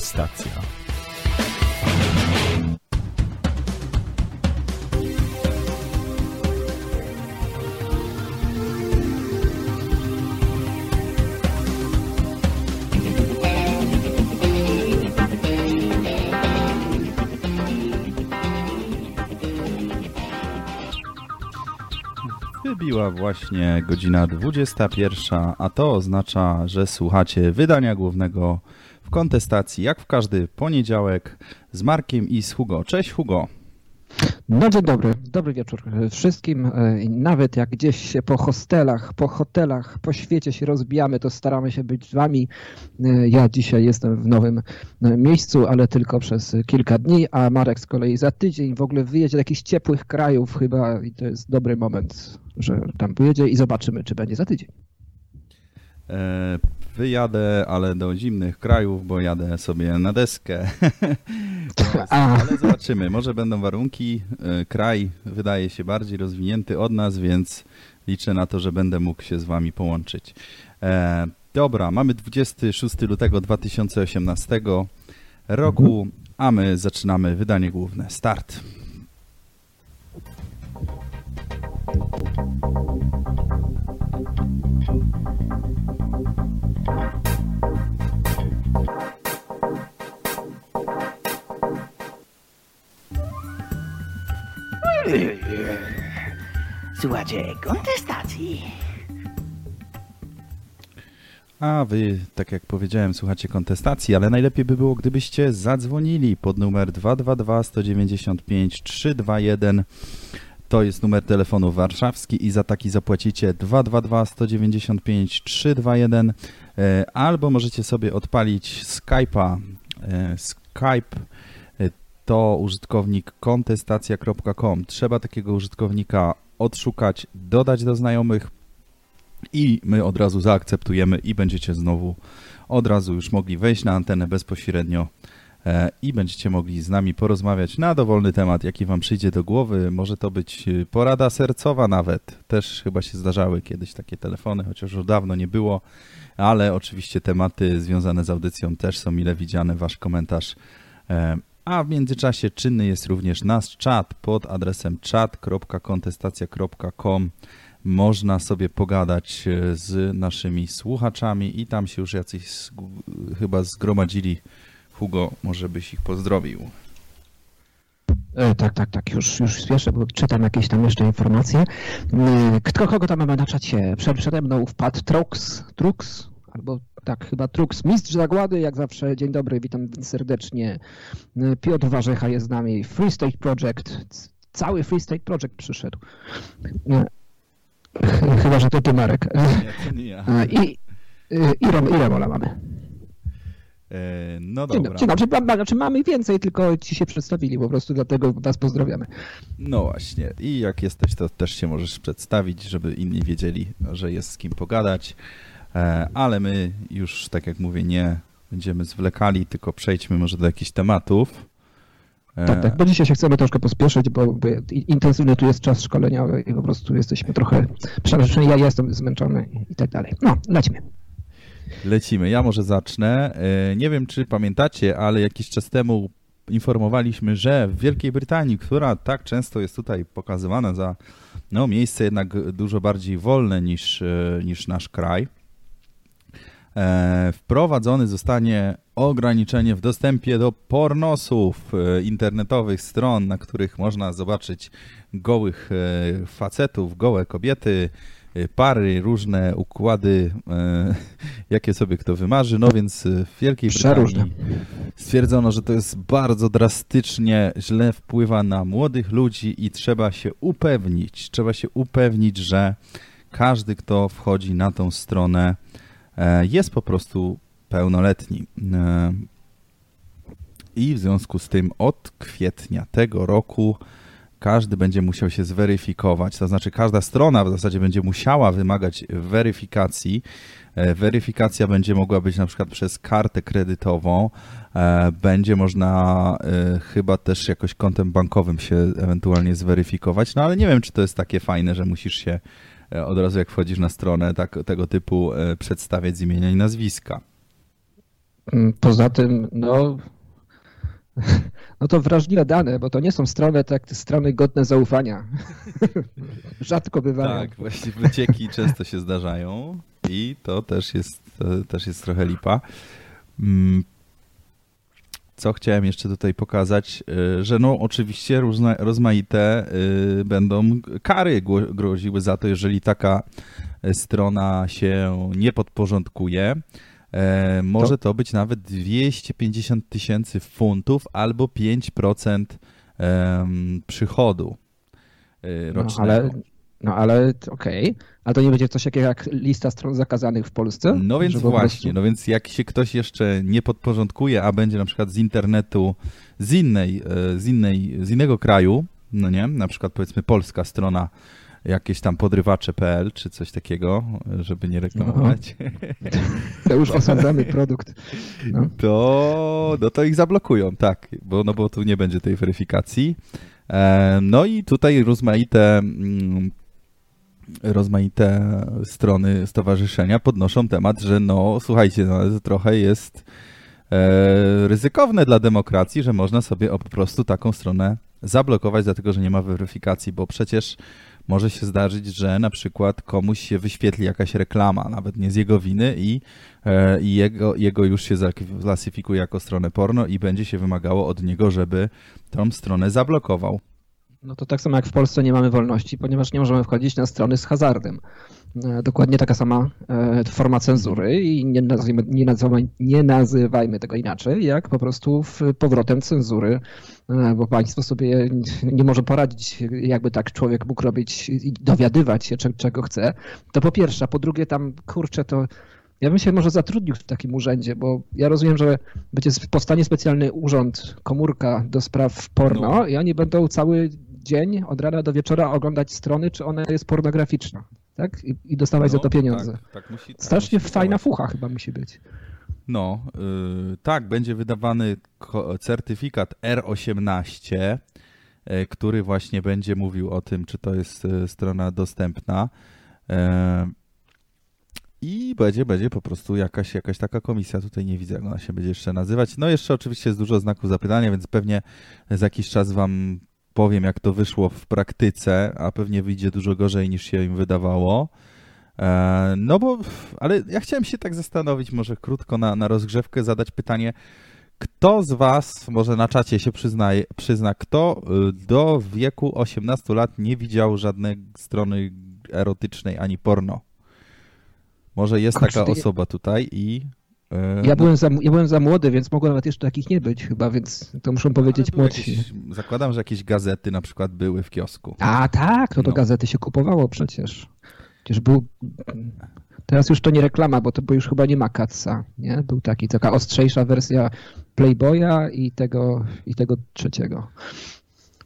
Kontestacja. Wybiła właśnie godzina 21, a to oznacza, że słuchacie wydania głównego w kontestacji, jak w każdy poniedziałek, z Markiem i z Hugo. Cześć Hugo. No dzień dobry, dobry wieczór wszystkim. E, Nawet jak gdzieś się po hostelach, po hotelach, po świecie się rozbijamy, to staramy się być z wami. E, Ja dzisiaj jestem w nowym e, miejscu, ale tylko przez kilka dni, a Marek z kolei za tydzień w ogóle wyjedzie do jakichś ciepłych krajów chyba i to jest dobry moment, że tam pojedzie i zobaczymy, czy będzie za tydzień. E, Wyjadę, ale do zimnych krajów, bo jadę sobie na deskę. A. ale zobaczymy, może będą warunki. E, Kraj wydaje się bardziej rozwinięty od nas, więc liczę na to, że będę mógł się z wami połączyć. E, Dobra, mamy 26 lutego 2018 roku, a my zaczynamy wydanie główne. Start. Słuchajcie, kontestacji. A wy, tak jak powiedziałem, słuchacie kontestacji, ale najlepiej by było, gdybyście zadzwonili pod numer 222 195 321. To jest numer telefonu warszawski i za taki zapłacicie 222 195 321 e, albo możecie sobie odpalić Skype'a. E, Skype to użytkownik kontestacja.com. Trzeba takiego użytkownika odszukać, dodać do znajomych, i my od razu zaakceptujemy i będziecie znowu od razu już mogli wejść na antenę bezpośrednio e, i będziecie mogli z nami porozmawiać na dowolny temat, jaki wam przyjdzie do głowy. Może to być e, porada sercowa nawet. Też chyba się zdarzały kiedyś takie telefony, chociaż już dawno nie było, ale oczywiście tematy związane z audycją też są mile widziane. Wasz komentarz e, a w międzyczasie czynny jest również nasz czat pod adresem chat.kontestacja.com można sobie pogadać e, z naszymi słuchaczami i tam się już jacyś chyba zgromadzili. Hugo, może byś ich pozdrowił. E, Tak, tak, tak, już, już spieszę, bo czytam jakieś tam jeszcze informacje. E, Kto, kogo tam mamy na czacie? Przed, przede mną wpadł Trux, Trux, albo tak, chyba Trux, mistrz zagłady, jak zawsze, dzień dobry, witam serdecznie. Piotr Warzecha jest z nami, Free State Project, cały Free State Project przyszedł. Ch- Chyba, że to ty, Marek. Nie, to nie I, e, i, i Remola mamy. E, No dobra. dzień dobry. Znaczy mamy więcej, tylko ci się przedstawili, po prostu dlatego was pozdrawiamy. No właśnie. I jak jesteś, to też się możesz przedstawić, żeby inni wiedzieli, że jest z kim pogadać. E, Ale my już, tak jak mówię, nie będziemy zwlekali, tylko przejdźmy może do jakichś tematów. E, Tak, tak, bo dzisiaj się chcemy troszkę pospieszyć, bo, intensywny tu jest czas szkoleniowy i po prostu jesteśmy trochę, przynajmniej ja jestem zmęczony i tak dalej. No, lecimy. Lecimy. Ja może zacznę. E, Nie wiem, czy pamiętacie, ale jakiś czas temu informowaliśmy, że w Wielkiej Brytanii, która tak często jest tutaj pokazywana za no, miejsce jednak dużo bardziej wolne niż, niż nasz kraj, wprowadzony zostanie ograniczenie w dostępie do pornosów e, internetowych stron, na których można zobaczyć gołych e, facetów, gołe kobiety, e, pary, różne układy, e, jakie sobie kto wymarzy. No więc e, w Wielkiej Przeróżne. Brytanii stwierdzono, że to jest bardzo drastycznie źle wpływa na młodych ludzi i trzeba się upewnić, trzeba się upewnić, że każdy, kto wchodzi na tą stronę, e, jest po prostu pełnoletni. E, I w związku z tym od kwietnia tego roku każdy będzie musiał się zweryfikować, to znaczy każda strona w zasadzie będzie musiała wymagać weryfikacji. E, Weryfikacja będzie mogła być na przykład przez kartę kredytową, e, będzie można e, chyba też jakoś kontem bankowym się ewentualnie zweryfikować, no ale nie wiem, czy to jest takie fajne, że musisz się e, od razu jak wchodzisz na stronę tak, tego typu e, przedstawiać z imienia i nazwiska. Mm, Poza tym, no, no to wrażliwe dane, bo to nie są strony, tak, strony godne zaufania. Rzadko bywają. Tak, właśnie wycieki często się zdarzają i to też jest, to też jest trochę lipa. Co chciałem jeszcze tutaj pokazać, y, że no oczywiście różne, rozmaite y, będą kary groziły za to, jeżeli taka y, strona się nie podporządkuje. E, Może to być nawet 250 tysięcy funtów albo 5% em, przychodu y, No, rocznego. ale, no ale okej. A to nie będzie coś takiego jak lista stron zakazanych w Polsce? No więc właśnie, prostu- no więc jak się ktoś jeszcze nie podporządkuje, a będzie na przykład z internetu z innej, e, z innej, z innego kraju, no nie, na przykład powiedzmy polska strona jakieś tam podrywacze.pl czy coś takiego, żeby nie reklamować, To już osadzamy produkt. No. to, no to ich zablokują, tak, bo, no bo tu nie będzie tej weryfikacji. E, No i tutaj rozmaite mm, rozmaite strony stowarzyszenia podnoszą temat, że no słuchajcie, no, trochę jest e, ryzykowne dla demokracji, że można sobie po prostu taką stronę zablokować, dlatego że nie ma weryfikacji, bo przecież może się zdarzyć, że na przykład komuś się wyświetli jakaś reklama, nawet nie z jego winy i, e, i jego, jego już się zaklasyfikuje jako stronę porno i będzie się wymagało od niego, żeby tą stronę zablokował. No to tak samo jak w Polsce nie mamy wolności, ponieważ nie możemy wchodzić na strony z hazardem. E, Dokładnie taka sama e, forma cenzury i nie nazwijmy, nie, nazywajmy, nie nazywajmy tego inaczej, jak po prostu w powrotem cenzury, e, bo państwo sobie nie może poradzić, jakby tak człowiek mógł robić i dowiadywać się, cze- czego chce. To po pierwsze, a po drugie tam, kurczę, to ja bym się może zatrudnił w takim urzędzie, bo ja rozumiem, że będzie powstanie specjalny urząd, komórka do spraw porno No. i oni będą cały dzień od rana do wieczora oglądać strony, czy ona jest pornograficzna, tak? I, i dostawać za to pieniądze. Tak, tak musi, tak Strasznie musi fajna działać. fucha chyba musi być. No, y, tak, będzie wydawany certyfikat R18, y, który właśnie będzie mówił o tym, czy to jest y, strona dostępna. E, I będzie, będzie po prostu jakaś, jakaś taka komisja, tutaj nie widzę, jak ona się będzie jeszcze nazywać. No jeszcze oczywiście jest dużo znaków zapytania, więc pewnie za jakiś czas wam powiem, jak to wyszło w praktyce, a pewnie wyjdzie dużo gorzej niż się im wydawało. E, No bo, ale ja chciałem się tak zastanowić, może krótko na, na rozgrzewkę zadać pytanie, kto z was, może na czacie się przyznaje, przyzna, kto y, do wieku 18 lat nie widział żadnej strony erotycznej ani porno? Może jest taka osoba tutaj i... y, Ja no, byłem, za, ja byłem za młody, więc mogło nawet jeszcze takich nie być chyba, więc to muszą powiedzieć ale były młodsi. jakieś, zakładam, że jakieś gazety na przykład były w kiosku. A tak, no to No. gazety się kupowało przecież. Przecież był... Teraz już to nie reklama, bo to bo już chyba nie ma Katsa, nie? Był taki, taka ostrzejsza wersja Playboya i tego, i tego trzeciego.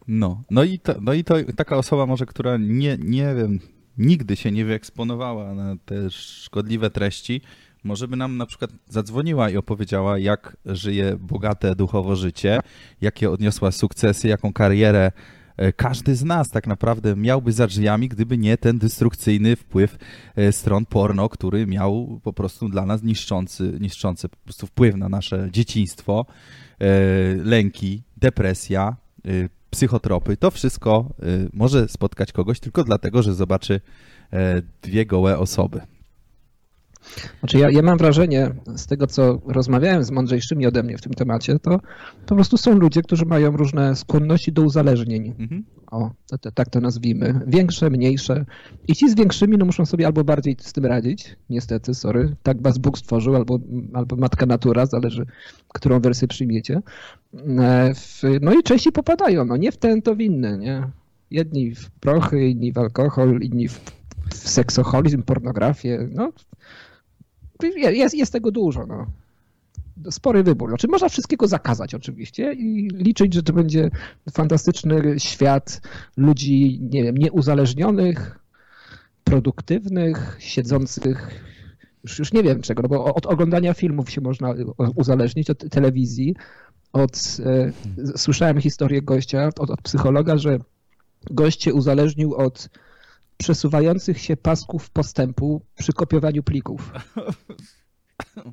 No, no i, to, no i to taka osoba może, która nie, nie wiem, nigdy się nie wyeksponowała na te szkodliwe treści, może by nam na przykład zadzwoniła i opowiedziała, jak żyje bogate duchowo życie, jakie odniosła sukcesy, jaką karierę e, każdy z nas tak naprawdę miałby za drzwiami, gdyby nie ten destrukcyjny wpływ e, stron porno, który miał po prostu dla nas niszczący, niszczący po prostu wpływ na nasze dzieciństwo, e, lęki, depresja, psychotropy. To wszystko może spotkać kogoś tylko dlatego, że zobaczy dwie gołe osoby. Znaczy ja, ja mam wrażenie, z tego co rozmawiałem z mądrzejszymi ode mnie w tym temacie, to po prostu są ludzie, którzy mają różne skłonności do uzależnień. Mhm. O, to, to, tak to nazwijmy. Większe, mniejsze. I ci z większymi no, muszą sobie albo bardziej z tym radzić, niestety, sorry. Tak was Bóg stworzył, albo, albo matka natura, zależy, którą wersję przyjmiecie. E, No i części popadają, no nie w ten, to w inny, nie? Jedni w prochy, inni w alkohol, inni w, w seksoholizm, pornografię, no. Jest, jest tego dużo, no. Spory wybór. Znaczy można wszystkiego zakazać oczywiście i liczyć, że to będzie fantastyczny świat ludzi, nie wiem, nieuzależnionych, produktywnych, siedzących, już, już nie wiem czego, no bo od oglądania filmów się można uzależnić, od telewizji, od, e, słyszałem historię gościa, od, od psychologa, że gość się uzależnił od przesuwających się pasków postępu przy kopiowaniu plików.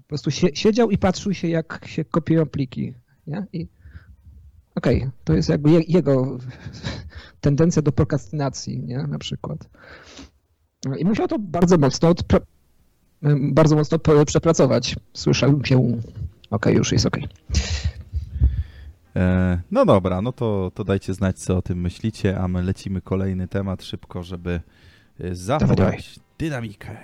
prostu sie, siedział i patrzył się, jak się kopiują pliki. Nie? I okej, okay, to jest jakby je, jego tendencja do prokrastynacji, nie? na przykład. I musiał to bardzo mocno, bardzo mocno przepracować. Słyszałem się, okej, okay, już jest okej. E, no dobra, no to, to dajcie znać, co o tym myślicie, a my lecimy kolejny temat szybko, żeby e, zachować dynamikę.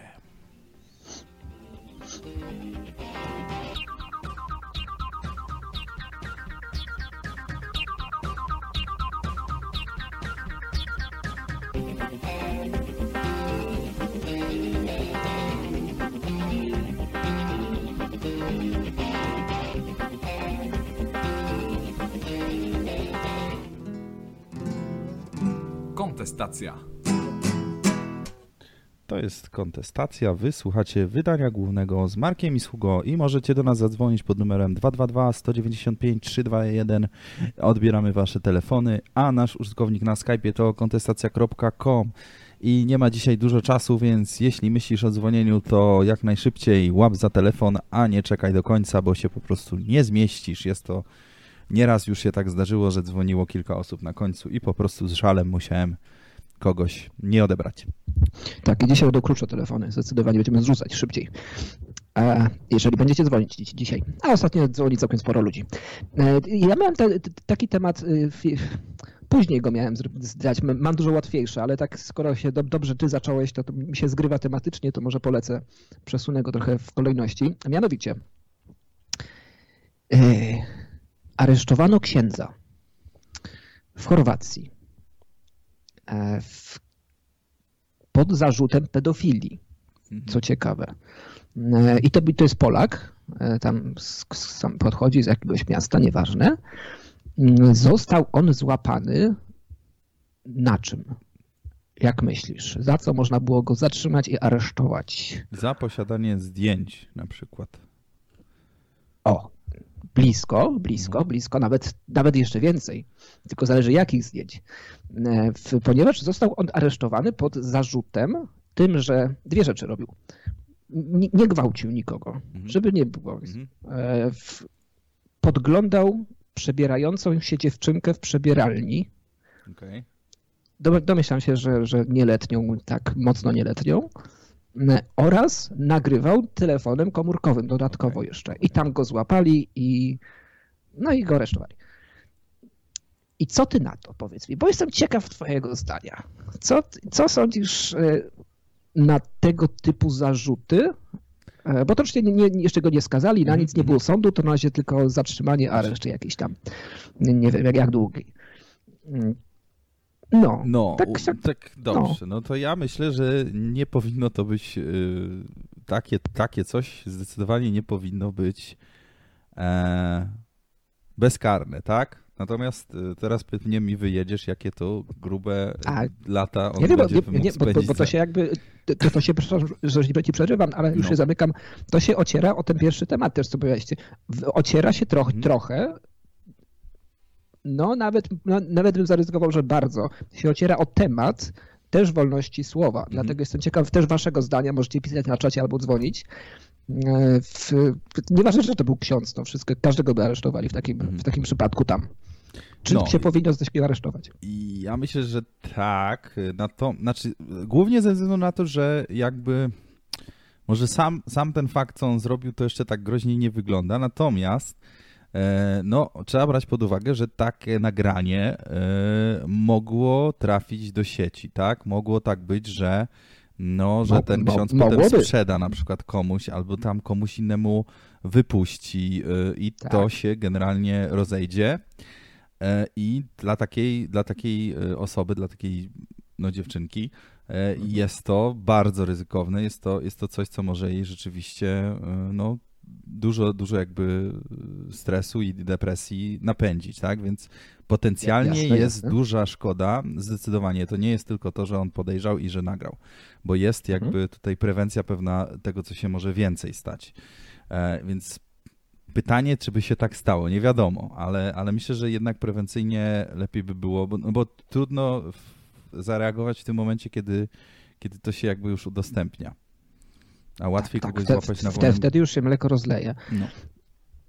Kontestacja. To jest kontestacja. Wysłuchacie wydania głównego z Markiem i Sługo i możecie do nas zadzwonić pod numerem 222 195 321. Odbieramy wasze telefony, a nasz użytkownik na Skype to kontestacja.com. I nie ma dzisiaj dużo czasu, więc jeśli myślisz o dzwonieniu, to jak najszybciej łap za telefon, a nie czekaj do końca, bo się po prostu nie zmieścisz. Jest to nieraz już się tak zdarzyło, że dzwoniło kilka osób na końcu i po prostu z żalem musiałem kogoś nie odebrać. Tak, i dzisiaj będą krótsze telefony. Zdecydowanie będziemy zrzucać szybciej. Jeżeli będziecie dzwonić dzisiaj. A ostatnio dzwoni całkiem sporo ludzi. E, ja miałem te, taki temat. Y, później go miałem zdać. Mam dużo łatwiejsze, ale tak skoro się do, dobrze ty zacząłeś, to, to mi się zgrywa tematycznie, to może polecę, przesunę go trochę w kolejności. Mianowicie e, aresztowano księdza w Chorwacji E, w, pod zarzutem pedofilii, mhm. co ciekawe. E, I to, to jest Polak, e, tam sam podchodzi z jakiegoś miasta, nieważne. Mm, został on złapany na czym? Jak myślisz? Za co można było go zatrzymać i aresztować? Za posiadanie zdjęć na przykład. O, blisko, blisko, mhm. blisko, nawet, nawet jeszcze więcej. Tylko zależy jakich zdjęć. E, ponieważ został on aresztowany pod zarzutem tym, że dwie rzeczy robił. Nie, nie gwałcił nikogo, mhm. żeby nie było. Mhm. E, podglądał przebierającą się dziewczynkę w przebieralni. Okay. Domyślam się, że, że nieletnią, tak mocno nieletnią. Oraz nagrywał telefonem komórkowym dodatkowo jeszcze. I tam go złapali i no i go aresztowali. I co ty na to, powiedz mi? Bo jestem ciekaw twojego zdania. Co, co sądzisz e, na tego typu zarzuty? E, bo to oczywiście nie, nie, jeszcze go nie skazali, na nic nie było sądu, to na razie tylko zatrzymanie, areszt jakieś tam, nie wiem jak, jak długi. No, no tak, tak, tak dobrze. No. no. to ja myślę, że nie powinno to być yy, takie, takie coś zdecydowanie nie powinno być e, bezkarne, tak? Natomiast y, teraz pewnie mi wyjedziesz, jakie to grube A, lata on nie będzie nie, nie, bo, bo, bo, to się jakby, to, to się, przepraszam, że ci przerywam, ale już no. się zamykam, to się ociera o ten pierwszy temat też, co powiedzieliście. Ociera się troch, hmm. trochę, no nawet, no, nawet bym zaryzykował, że bardzo, się ociera o temat też wolności słowa. Hmm. Dlatego jestem ciekaw też waszego zdania, możecie pisać na czacie albo dzwonić. E, w, nieważne, że to był ksiądz, no wszystko, każdego by aresztowali w takim, w takim przypadku tam. Czy no, się powinno coś aresztować? Ja myślę, że tak. Na to, znaczy, głównie ze względu na to, że jakby może sam, sam ten fakt, co on zrobił, to jeszcze tak groźnie nie wygląda. Natomiast no, trzeba brać pod uwagę, że takie nagranie e, mogło trafić do sieci, tak? Mogło tak być, że no, że ten ksiądz mo, potem sprzeda na przykład komuś, albo tam komuś innemu wypuści y, i tak. to się generalnie rozejdzie. E, I dla takiej, dla takiej e, osoby, dla takiej no, dziewczynki e, mhm. jest to bardzo ryzykowne. Jest to, jest to coś, co może jej rzeczywiście no, dużo, dużo jakby stresu i depresji napędzić, tak? Więc potencjalnie jasne, jest jasne. duża szkoda, zdecydowanie. To nie jest tylko to, że on podejrzał i że nagrał, bo jest mhm. jakby tutaj prewencja pewna tego, co się może więcej stać. Więc Pytanie, czy by się tak stało, nie wiadomo, ale, ale myślę, że jednak prewencyjnie lepiej by było, bo, no bo trudno zareagować w tym momencie, kiedy, kiedy to się jakby już udostępnia. A łatwiej tak, kogoś wte- złapać na wolnym... Wtedy już się mleko rozleje. No.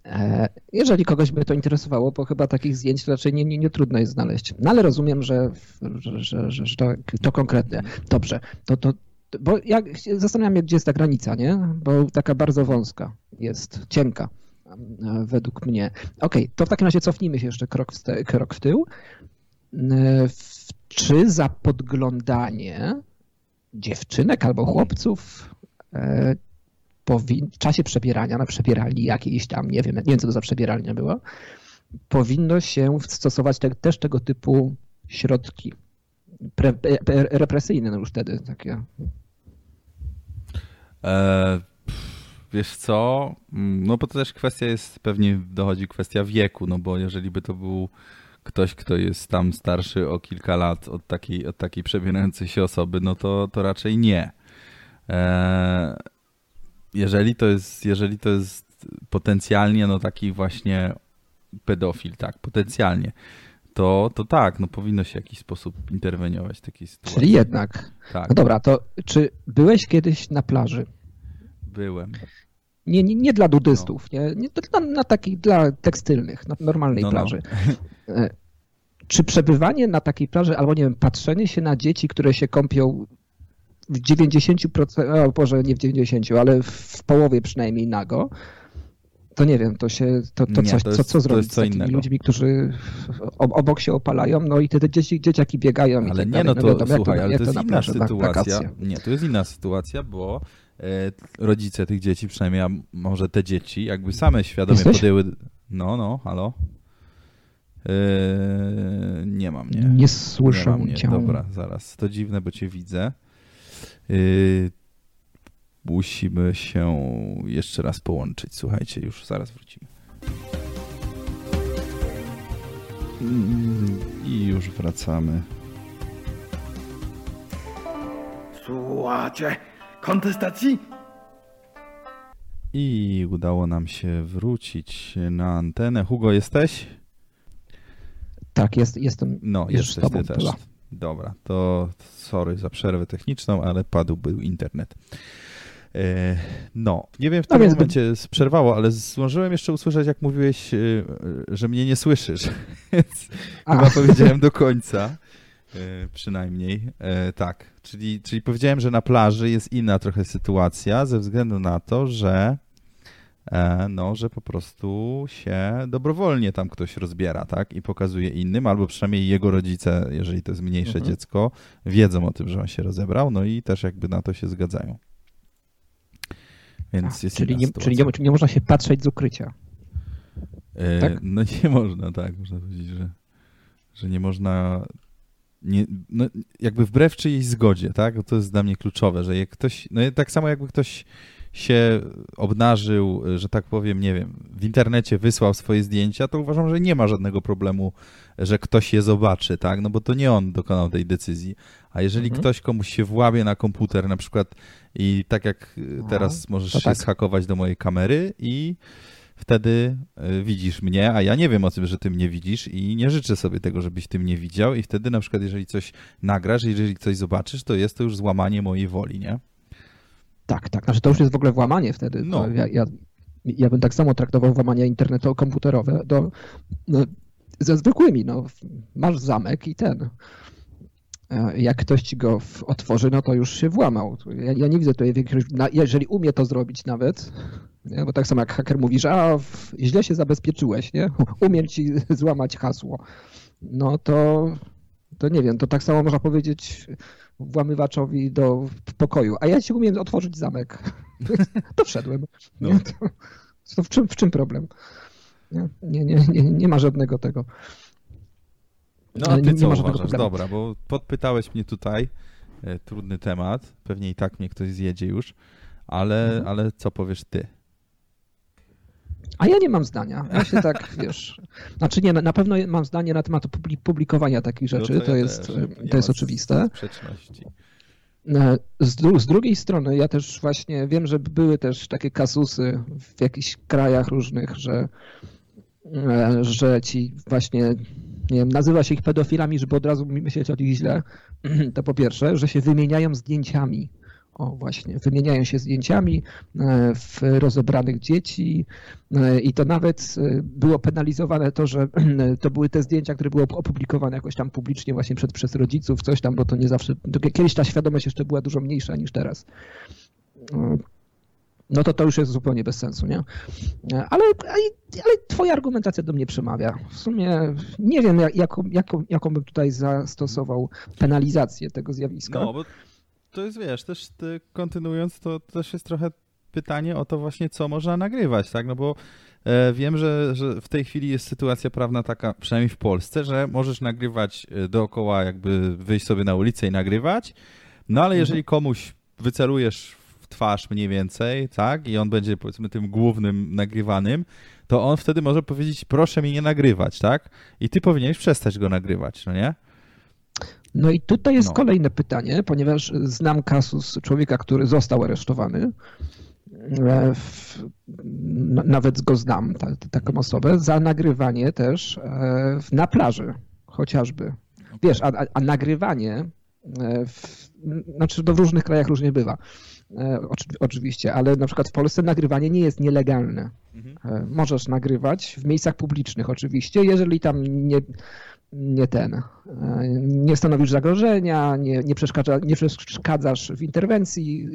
E, Jeżeli kogoś by to interesowało, bo chyba takich zdjęć raczej nie, nie, nie trudno jest znaleźć. No ale rozumiem, że, że, że, że, to, to konkretne. Dobrze, to, to, bo ja zastanawiam się, gdzie jest ta granica, nie? Bo taka bardzo wąska jest, cienka e, według mnie. Okej, to w takim razie cofnijmy się jeszcze krok w, te, krok w tył. E, Czy za podglądanie dziewczynek albo chłopców w czasie przebierania, na przebieralni jakiejś tam, nie wiem, nie wiem co to za przebieralnia była, powinno się stosować te, też tego typu środki pre, pre, represyjne no już wtedy takie. E, wiesz co? No bo to też kwestia jest, pewnie dochodzi kwestia wieku, no bo jeżeli by to był ktoś, kto jest tam starszy o kilka lat od takiej, od takiej przebierającej się osoby, no to, to raczej nie. E, jeżeli to jest, jeżeli to jest potencjalnie no taki właśnie pedofil, tak, potencjalnie, to, to tak, no powinno się w jakiś sposób interweniować w takiej sytuacji. Czyli jednak. Tak, No dobra, to czy byłeś kiedyś na plaży? byłem. Nie, nie, nie dla dudystów, nie, nie na, na takich dla tekstylnych, na normalnej No, no. plaży. E, Czy przebywanie na takiej plaży, albo nie wiem, patrzenie się na dzieci, które się kąpią w 90%, o Boże, nie w 90, ale w połowie przynajmniej nago, to nie wiem, to się, to, to Nie, coś, to co, jest- co to zrobić z co innego. ludźmi, którzy ob- obok się opalają, no i te dzieci, dzieciaki biegają i Ale tak nie, dalej. no to wiadomo, jak słuchaj, ale jak to jest na inna sytuacja. Nie, to jest inna sytuacja, bo e, rodzice tych dzieci, przynajmniej a może te dzieci, jakby same świadomie Jesteś? podjęły. No, no, halo. E, nie mam, nie. Nie Nie słyszę mam, nie. cię. Dobra, zaraz. To dziwne, bo cię widzę. E, musimy się jeszcze raz połączyć. Słuchajcie, już zaraz wrócimy. Mm, I już wracamy. Słuchajcie, kontestacji? I udało nam się wrócić na antenę. Hugo, jesteś? Tak, jest, jestem No, jesteś ty też. Dobra, to sorry za przerwę techniczną, ale padł był internet. E, No, nie wiem w No którym by- momencie przerwało, ale zdążyłem jeszcze usłyszeć, jak mówiłeś, e, że mnie nie słyszysz. Chyba powiedziałem do końca. e, Przynajmniej tak. Czyli, czyli powiedziałem, że na plaży jest inna trochę sytuacja ze względu na to, że no, że po prostu się dobrowolnie tam ktoś rozbiera, tak? I pokazuje innym, albo przynajmniej jego rodzice, jeżeli to jest mniejsze Mhm. dziecko, wiedzą o tym, że on się rozebrał, no i też jakby na to się zgadzają. Więc jest czyli nie, czyli nie, nie można się patrzeć z ukrycia. E, tak? No nie można, tak, można powiedzieć, że, że nie można, nie, no, jakby wbrew czyjejś zgodzie, tak, to jest dla mnie kluczowe, że jak ktoś, no tak samo jakby ktoś się obnażył, że tak powiem, nie wiem, w internecie wysłał swoje zdjęcia, to uważam, że nie ma żadnego problemu, że ktoś je zobaczy, tak, no bo to nie on dokonał tej decyzji, a jeżeli Mhm. ktoś komuś się włamie na komputer na przykład i tak jak No, teraz możesz się tak. schakować do mojej kamery i wtedy y, widzisz mnie, a ja nie wiem o tym, że ty mnie widzisz i nie życzę sobie tego, żebyś ty mnie widział i wtedy na przykład jeżeli coś nagrasz, jeżeli coś zobaczysz, to jest to już złamanie mojej woli, nie? Tak, tak. Znaczy to już jest w ogóle włamanie wtedy. No. Ja, ja, ja bym tak samo traktował włamania internetowo-komputerowe do, no, ze zwykłymi. No. Masz zamek i ten. E, Jak ktoś ci go otworzy, no to już się włamał. Ja, ja nie widzę tutaj na- jeżeli umie to zrobić nawet, nie? bo tak samo jak haker mówi, że a, źle się zabezpieczyłeś, nie? umiem ci złamać hasło, no to, to nie wiem, to tak samo można powiedzieć włamywaczowi do pokoju, a ja ci umiem otworzyć zamek. To wszedłem. No. Nie? To, to w, czym, w czym problem? Nie, nie, nie, nie, nie ma żadnego tego. No a ty nie co uważasz? problemu. Dobra, bo podpytałeś mnie tutaj, e, trudny temat, pewnie i tak mnie ktoś zjedzie już, ale, Mhm. ale co powiesz ty? A ja nie mam zdania. Ja się tak, wiesz. Znaczy nie, na- pewno mam zdanie na temat publi- publikowania takich rzeczy, No to, ja jest, też, nie to jest oczywiste. Sprzeczności. E, Z, dru- z drugiej strony, ja też właśnie wiem, że były też takie kasusy w jakichś krajach różnych, że, e, że ci właśnie, nie wiem, nazywa się ich pedofilami, żeby od razu myśleć o nich źle. To po pierwsze, że się wymieniają zdjęciami O właśnie, wymieniają się zdjęciami e, w rozebranych dzieci e, i to nawet e, było penalizowane to, że to były te zdjęcia, które były opublikowane jakoś tam publicznie właśnie przed, przez rodziców, coś tam, bo to nie zawsze, kiedyś ta świadomość jeszcze była dużo mniejsza niż teraz no to to już jest zupełnie bez sensu, nie? Ale, ale twoja argumentacja do mnie przemawia. W sumie nie wiem, jaką, jaką, jaką bym tutaj zastosował penalizację tego zjawiska. No, bo to jest, wiesz, też kontynuując, to też jest trochę pytanie o to właśnie, co można nagrywać, tak? No bo e, wiem, że, że w tej chwili jest sytuacja prawna taka, przynajmniej w Polsce, że możesz nagrywać e, dookoła, jakby wyjść sobie na ulicę i nagrywać, no ale jeżeli mhm. komuś wycelujesz twarz mniej więcej, tak? I on będzie powiedzmy tym głównym nagrywanym, to on wtedy może powiedzieć, proszę mi nie nagrywać, tak? I ty powinieneś przestać go nagrywać, no nie? No i tutaj jest no. kolejne pytanie, ponieważ znam kasus człowieka, który został aresztowany. E, nawet go znam, ta, taką osobę, za nagrywanie też e, na plaży, chociażby. Wiesz, a, a, nagrywanie, e, w, znaczy to w różnych krajach różnie bywa. Oczywiście, ale na przykład w Polsce nagrywanie nie jest nielegalne. Mhm. Możesz nagrywać w miejscach publicznych oczywiście, jeżeli tam nie, nie ten, e, nie stanowisz zagrożenia, nie, nie, przeszkadza, nie przeszkadzasz w interwencji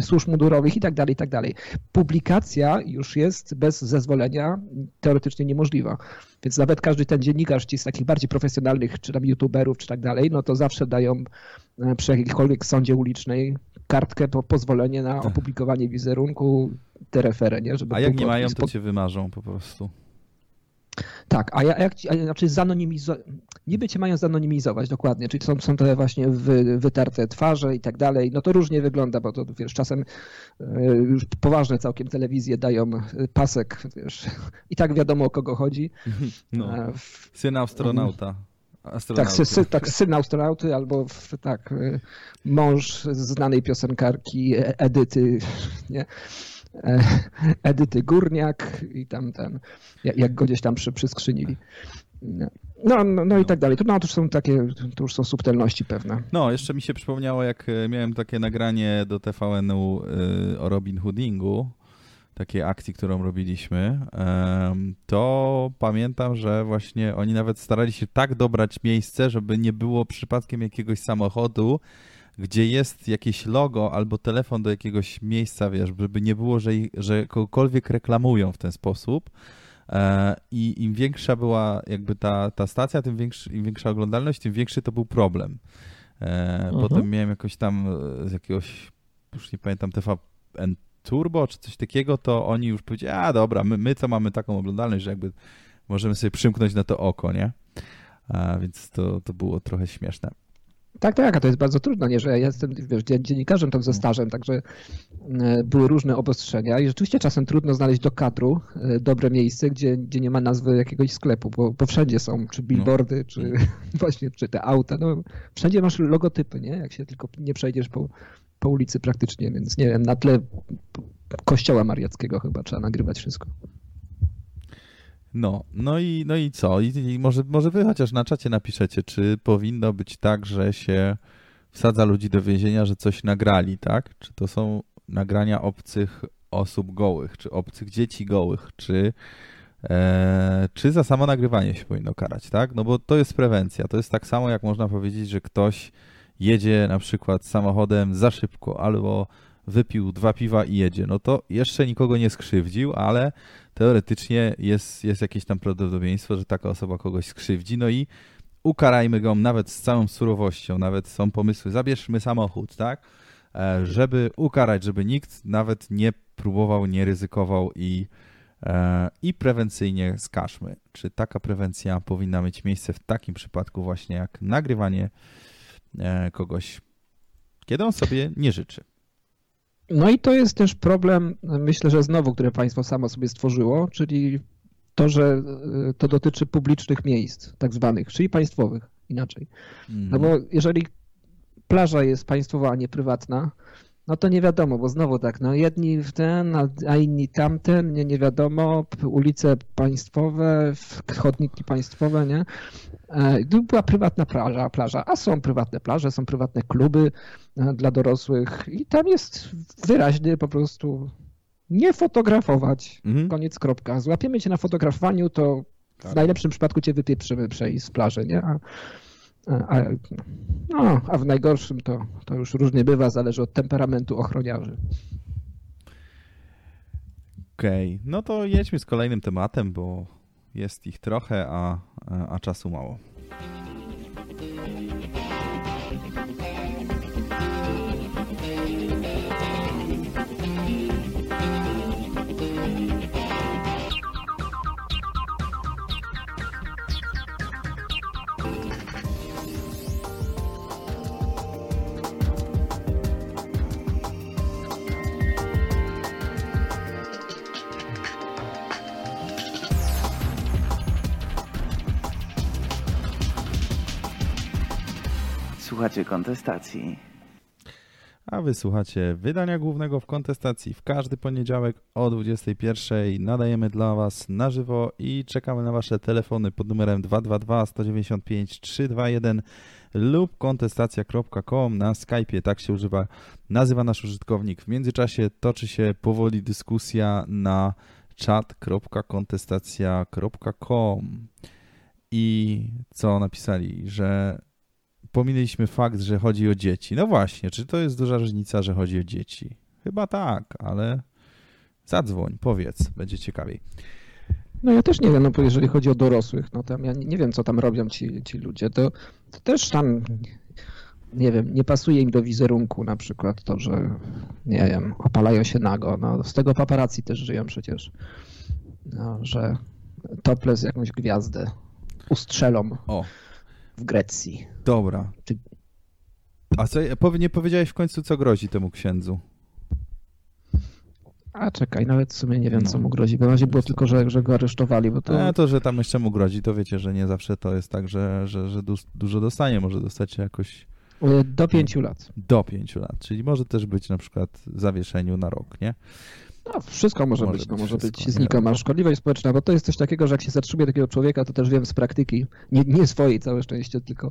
służb mundurowych i tak dalej, i tak dalej. Publikacja już jest bez zezwolenia teoretycznie niemożliwa. Więc nawet każdy ten dziennikarz ci z takich bardziej profesjonalnych, czy tam youtuberów, czy tak dalej, no to zawsze dają przy jakiejkolwiek sądzie ulicznej kartkę, po, pozwolenie na opublikowanie wizerunku, te referę, nie? Żeby a jak nie mają, to cię wymarzą po prostu. Tak, a jak, a znaczy zanonimizować, niby cię mają zanonimizować, dokładnie, czyli są, są te właśnie wy, wytarte twarze i tak dalej, no to różnie wygląda, bo to wiesz, czasem e, już poważne całkiem telewizje dają pasek, wiesz, i tak wiadomo o kogo chodzi. No, e, syn astronauta. Tak, sy, tak, syn astronauty albo tak, y, mąż znanej piosenkarki e, Edyty, nie? E, Edyty Górniak i tam ten, jak go gdzieś tam przy, przyskrzynili. No, no, no, i tak dalej. To, no, to już są takie, to już są subtelności pewne. No, jeszcze mi się przypomniało, jak e, miałem takie nagranie do TVN-u o Robin Hoodingu, takiej akcji, którą robiliśmy, to pamiętam, że właśnie oni nawet starali się tak dobrać miejsce, żeby nie było przypadkiem jakiegoś samochodu, gdzie jest jakieś logo albo telefon do jakiegoś miejsca, wiesz, żeby nie było, że, że kogokolwiek reklamują w ten sposób. E, I im większa była jakby ta, ta stacja, tym większy, im większa oglądalność, tym większy to był problem. E, mhm. Potem miałem jakoś tam z jakiegoś, już nie pamiętam, TVN turbo czy coś takiego, to oni już powiedzieli, a dobra, my, my co mamy taką oglądalność, że jakby możemy sobie przymknąć na to oko, nie? A, więc to, to było trochę śmieszne. Tak, tak, a to jest bardzo trudno, nie, że ja jestem wiesz, dziennikarzem tam ze stażem, także e, były różne obostrzenia i rzeczywiście czasem trudno znaleźć do kadru e, dobre miejsce, gdzie, gdzie nie ma nazwy jakiegoś sklepu, bo, bo wszędzie są, czy billboardy, no. czy właśnie, czy te auta, no wszędzie masz logotypy, nie, jak się tylko nie przejdziesz po, po ulicy praktycznie, więc nie wiem, na tle kościoła mariackiego chyba trzeba nagrywać wszystko. No, no i, no i co? I, I, może, może wy chociaż na czacie napiszecie, czy powinno być tak, że się wsadza ludzi do więzienia, że coś nagrali, tak? Czy to są nagrania obcych osób gołych, czy obcych dzieci gołych, czy, e, czy za samo nagrywanie się powinno karać, tak? No bo to jest prewencja. To jest tak samo, jak można powiedzieć, że ktoś jedzie na przykład samochodem za szybko albo wypił dwa piwa i jedzie, no to jeszcze nikogo nie skrzywdził, ale teoretycznie jest, jest jakieś tam prawdopodobieństwo, że taka osoba kogoś skrzywdzi, no i ukarajmy go nawet z całą surowością, nawet są pomysły, zabierzmy samochód, tak, e, żeby ukarać, żeby nikt nawet nie próbował, nie ryzykował i, e, i prewencyjnie skażmy. Czy taka prewencja powinna mieć miejsce w takim przypadku właśnie jak nagrywanie E, kogoś, kiedy on sobie nie życzy. No i to jest też problem, myślę, że znowu, które państwo samo sobie stworzyło, czyli to, że e, to dotyczy publicznych miejsc, tak zwanych, czyli państwowych, inaczej. Mm. No bo jeżeli plaża jest państwowa, a nie prywatna, no to nie wiadomo, bo znowu tak, no jedni w ten, a inni tamten, nie, nie wiadomo, ulice państwowe, chodniki państwowe, nie? E, to była prywatna plaża, plaża, a są prywatne plaże, są prywatne kluby e, dla dorosłych i tam jest wyraźnie po prostu nie fotografować. Mhm. Koniec, kropka. Złapiemy cię na fotografowaniu, to Tak. w najlepszym przypadku cię wypieprzymy przejść z plaży, nie? A, a, no, a w najgorszym to, to już różnie bywa, zależy od temperamentu ochroniarzy. Okej, no to jedźmy z kolejnym tematem, bo jest ich trochę, a, a czasu mało. Słuchacie kontestacji. A wysłuchacie wydania głównego w kontestacji w każdy poniedziałek o 21.00. Nadajemy dla Was na żywo i czekamy na Wasze telefony pod numerem 222 195 321 lub kontestacja.com na Skype'ie. Tak się używa, nazywa nasz użytkownik. W międzyczasie toczy się powoli dyskusja na chat.kontestacja.com i co napisali, że pominęliśmy fakt, że chodzi o dzieci. No właśnie, czy to jest duża różnica, że chodzi o dzieci? Chyba tak, ale zadzwoń, powiedz, będzie ciekawiej. No ja też nie wiem, no bo jeżeli chodzi o dorosłych, no tam ja nie, nie wiem, co tam robią ci, ci ludzie, to, to też tam, nie wiem, nie pasuje im do wizerunku na przykład to, że, nie wiem, opalają się nago, no z tego paparazzi też żyją przecież, no, że topless jakąś gwiazdę ustrzelą O, w Grecji. dobra. Czy- A co, powie- nie powiedziałeś w końcu, co grozi temu księdzu? A czekaj, nawet w sumie nie wiem, co No. mu grozi, bo na razie było tylko, że, że go aresztowali, bo to... A to, że tam jeszcze mu grozi, to wiecie, że nie zawsze to jest tak, że, że, że du- dużo dostanie. Może dostać się jakoś y, Do pięciu lat. do pięciu lat. Czyli może też być na przykład w zawieszeniu na rok, nie? No, wszystko może, Może być, no może wszystko, być znikoma szkodliwość społeczna, bo to jest coś takiego, że jak się zatrzymuje takiego człowieka, to też wiem z praktyki, nie, nie swojej całe szczęście, tylko,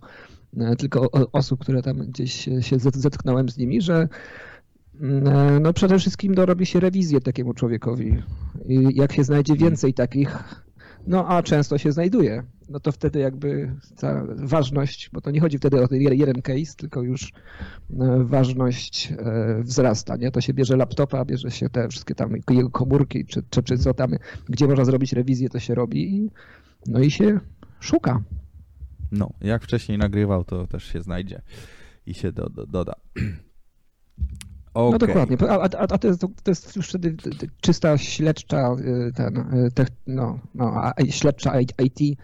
e, tylko osób, które tam gdzieś się- się zet- zetknąłem z nimi, że mm, e, no przede wszystkim no, robi się rewizję takiemu człowiekowi. I jak się znajdzie więcej takich, no a często się znajduje, no to wtedy jakby ta ważność, bo to nie chodzi wtedy o ten jeden- case, tylko już e, ważność e, wzrasta, nie? To się bierze laptopa, bierze się te wszystkie tam jego komórki, czy, czy, czy co tam, gdzie można zrobić rewizję, to się robi no i się szuka. No, jak wcześniej nagrywał, to też się znajdzie i się do, do, doda. No Okej. dokładnie, a, a, a to, jest, to jest już wtedy czysta śledcza, y, ten, y, tech, no, no, śledcza IT, y,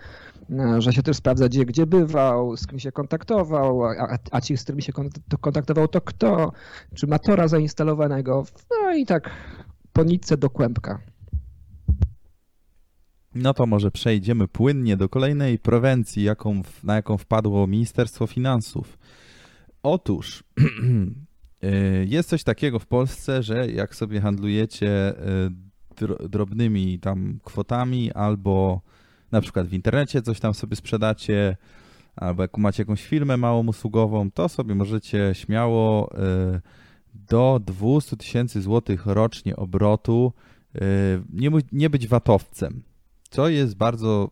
że się też sprawdza, gdzie, gdzie bywał, z kim się kontaktował, a, a ci, z którymi się kon- to kontaktował, to kto, czy ma tora zainstalowanego, no i tak po nitce do kłębka. No to może przejdziemy płynnie do kolejnej prewencji, jaką, na jaką wpadło Ministerstwo Finansów. Otóż jest coś takiego w Polsce, że jak sobie handlujecie y, dro- drobnymi tam kwotami albo na przykład w internecie coś tam sobie sprzedacie, albo jak macie jakąś firmę małą usługową, to sobie możecie śmiało y, do 200 tysięcy złotych rocznie obrotu y, nie, nie być watowcem co jest bardzo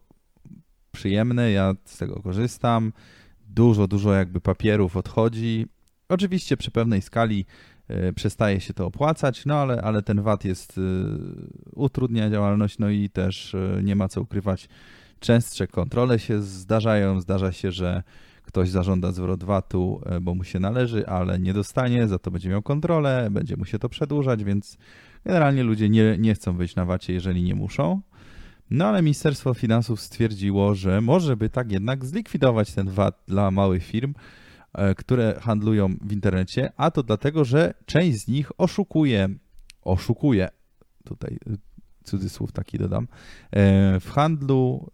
przyjemne, ja z tego korzystam. Dużo, dużo jakby papierów odchodzi. Oczywiście przy pewnej skali e, przestaje się to opłacać, no ale, ale ten VAT jest, e, utrudnia działalność, no i też e, nie ma co ukrywać. Częstsze kontrole się zdarzają, zdarza się, że ktoś zażąda zwrot VAT-u, bo mu się należy, ale nie dostanie, za to będzie miał kontrolę, będzie mu się to przedłużać, więc generalnie ludzie nie, nie chcą wyjść na VAT-ie, jeżeli nie muszą. No ale Ministerstwo Finansów stwierdziło, że może by tak jednak zlikwidować ten VAT dla małych firm, które handlują w internecie, a to dlatego, że część z nich oszukuje, oszukuje, tutaj y, cudzysłów taki dodam, e, w handlu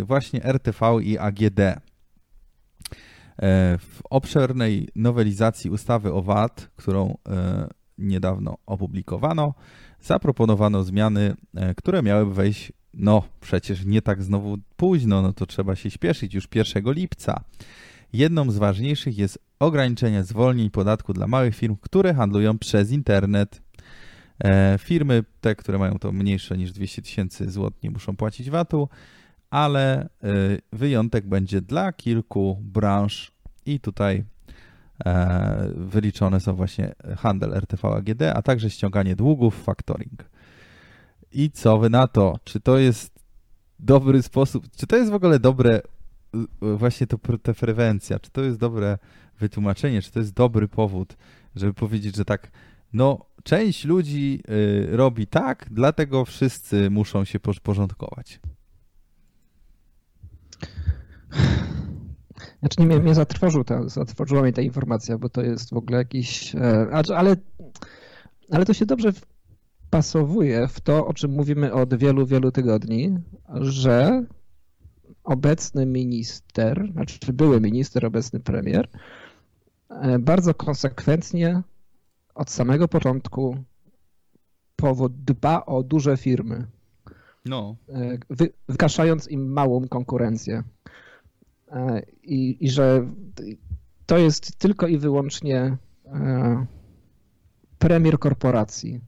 e, właśnie RTV i AGD. E, W obszernej nowelizacji ustawy o VAT, którą e, niedawno opublikowano, zaproponowano zmiany, e, które miałyby wejść no przecież nie tak znowu późno, no to trzeba się śpieszyć już 1 lipca. Jedną z ważniejszych jest ograniczenie zwolnień podatku dla małych firm, które handlują przez internet. E, firmy, te, które mają to mniejsze niż 200 tysięcy złotych, nie muszą płacić VAT-u, ale e, wyjątek będzie dla kilku branż i tutaj e, wyliczone są właśnie handel RTV AGD, a także ściąganie długów, factoring. I co wy na to? Czy to jest dobry sposób, czy to jest w ogóle dobre, właśnie to, ta prewencja, czy to jest dobre wytłumaczenie, czy to jest dobry powód, żeby powiedzieć, że tak, no część ludzi y, robi tak, dlatego wszyscy muszą się porządkować. Znaczy nie, mnie, mnie zatrwożył ta, zatrwożyła mnie ta informacja, bo to jest w ogóle jakiś, e, ale, ale to się dobrze pasowuje w to, o czym mówimy od wielu, wielu tygodni, że obecny minister, znaczy były minister, obecny premier, e, bardzo konsekwentnie od samego początku powód dba o duże firmy. No. E, wy, wykaszając im małą konkurencję. E, I, I że to jest tylko i wyłącznie premier korporacji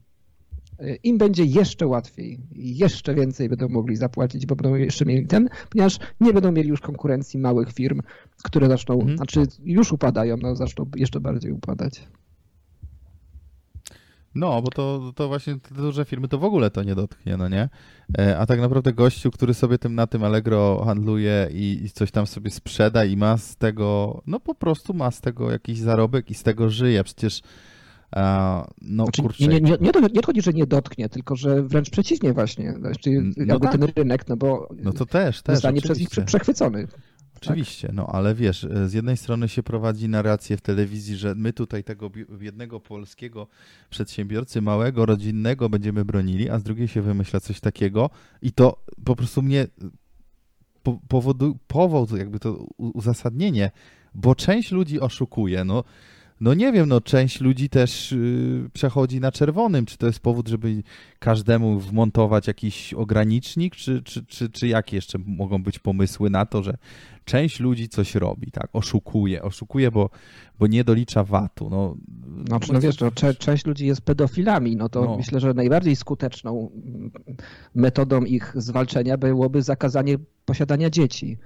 im będzie jeszcze łatwiej, jeszcze więcej będą mogli zapłacić, bo będą jeszcze mieli ten, ponieważ nie będą mieli już konkurencji małych firm, które zaczną, mhm. znaczy już upadają, no zaczną jeszcze bardziej upadać. No, bo to, to właśnie te duże firmy to w ogóle to nie dotknie, no nie? E, a tak naprawdę gościu, który sobie tym na tym Allegro handluje i, i, coś tam sobie sprzeda i ma z tego, no po prostu ma z tego jakiś zarobek i z tego żyje. Przecież no, znaczy, kurczę. Nie, nie, nie, nie chodzi, że nie dotknie, tylko że wręcz przeciwnie właśnie. Znaczy, no jakby tak. ten rynek, no bo no to też, też, zostanie oczywiście. przez nich przechwycony. Oczywiście, tak? no ale wiesz, z jednej strony się prowadzi narrację w telewizji, że my tutaj tego jednego polskiego przedsiębiorcy, małego, rodzinnego będziemy bronili, a z drugiej się wymyśla coś takiego i to po prostu mnie powodu, powód, jakby to uzasadnienie, bo część ludzi oszukuje, no no nie wiem, no część ludzi też yy, przechodzi na czerwonym. Czy to jest powód, żeby każdemu wmontować jakiś ogranicznik, czy, czy, czy, czy jakie jeszcze mogą być pomysły na to, że część ludzi coś robi, tak, oszukuje, oszukuje, bo, bo nie dolicza VAT-u. No, znaczy, no wiesz, to cze, część ludzi jest pedofilami, no to no. myślę, że najbardziej skuteczną metodą ich zwalczenia byłoby zakazanie posiadania dzieci.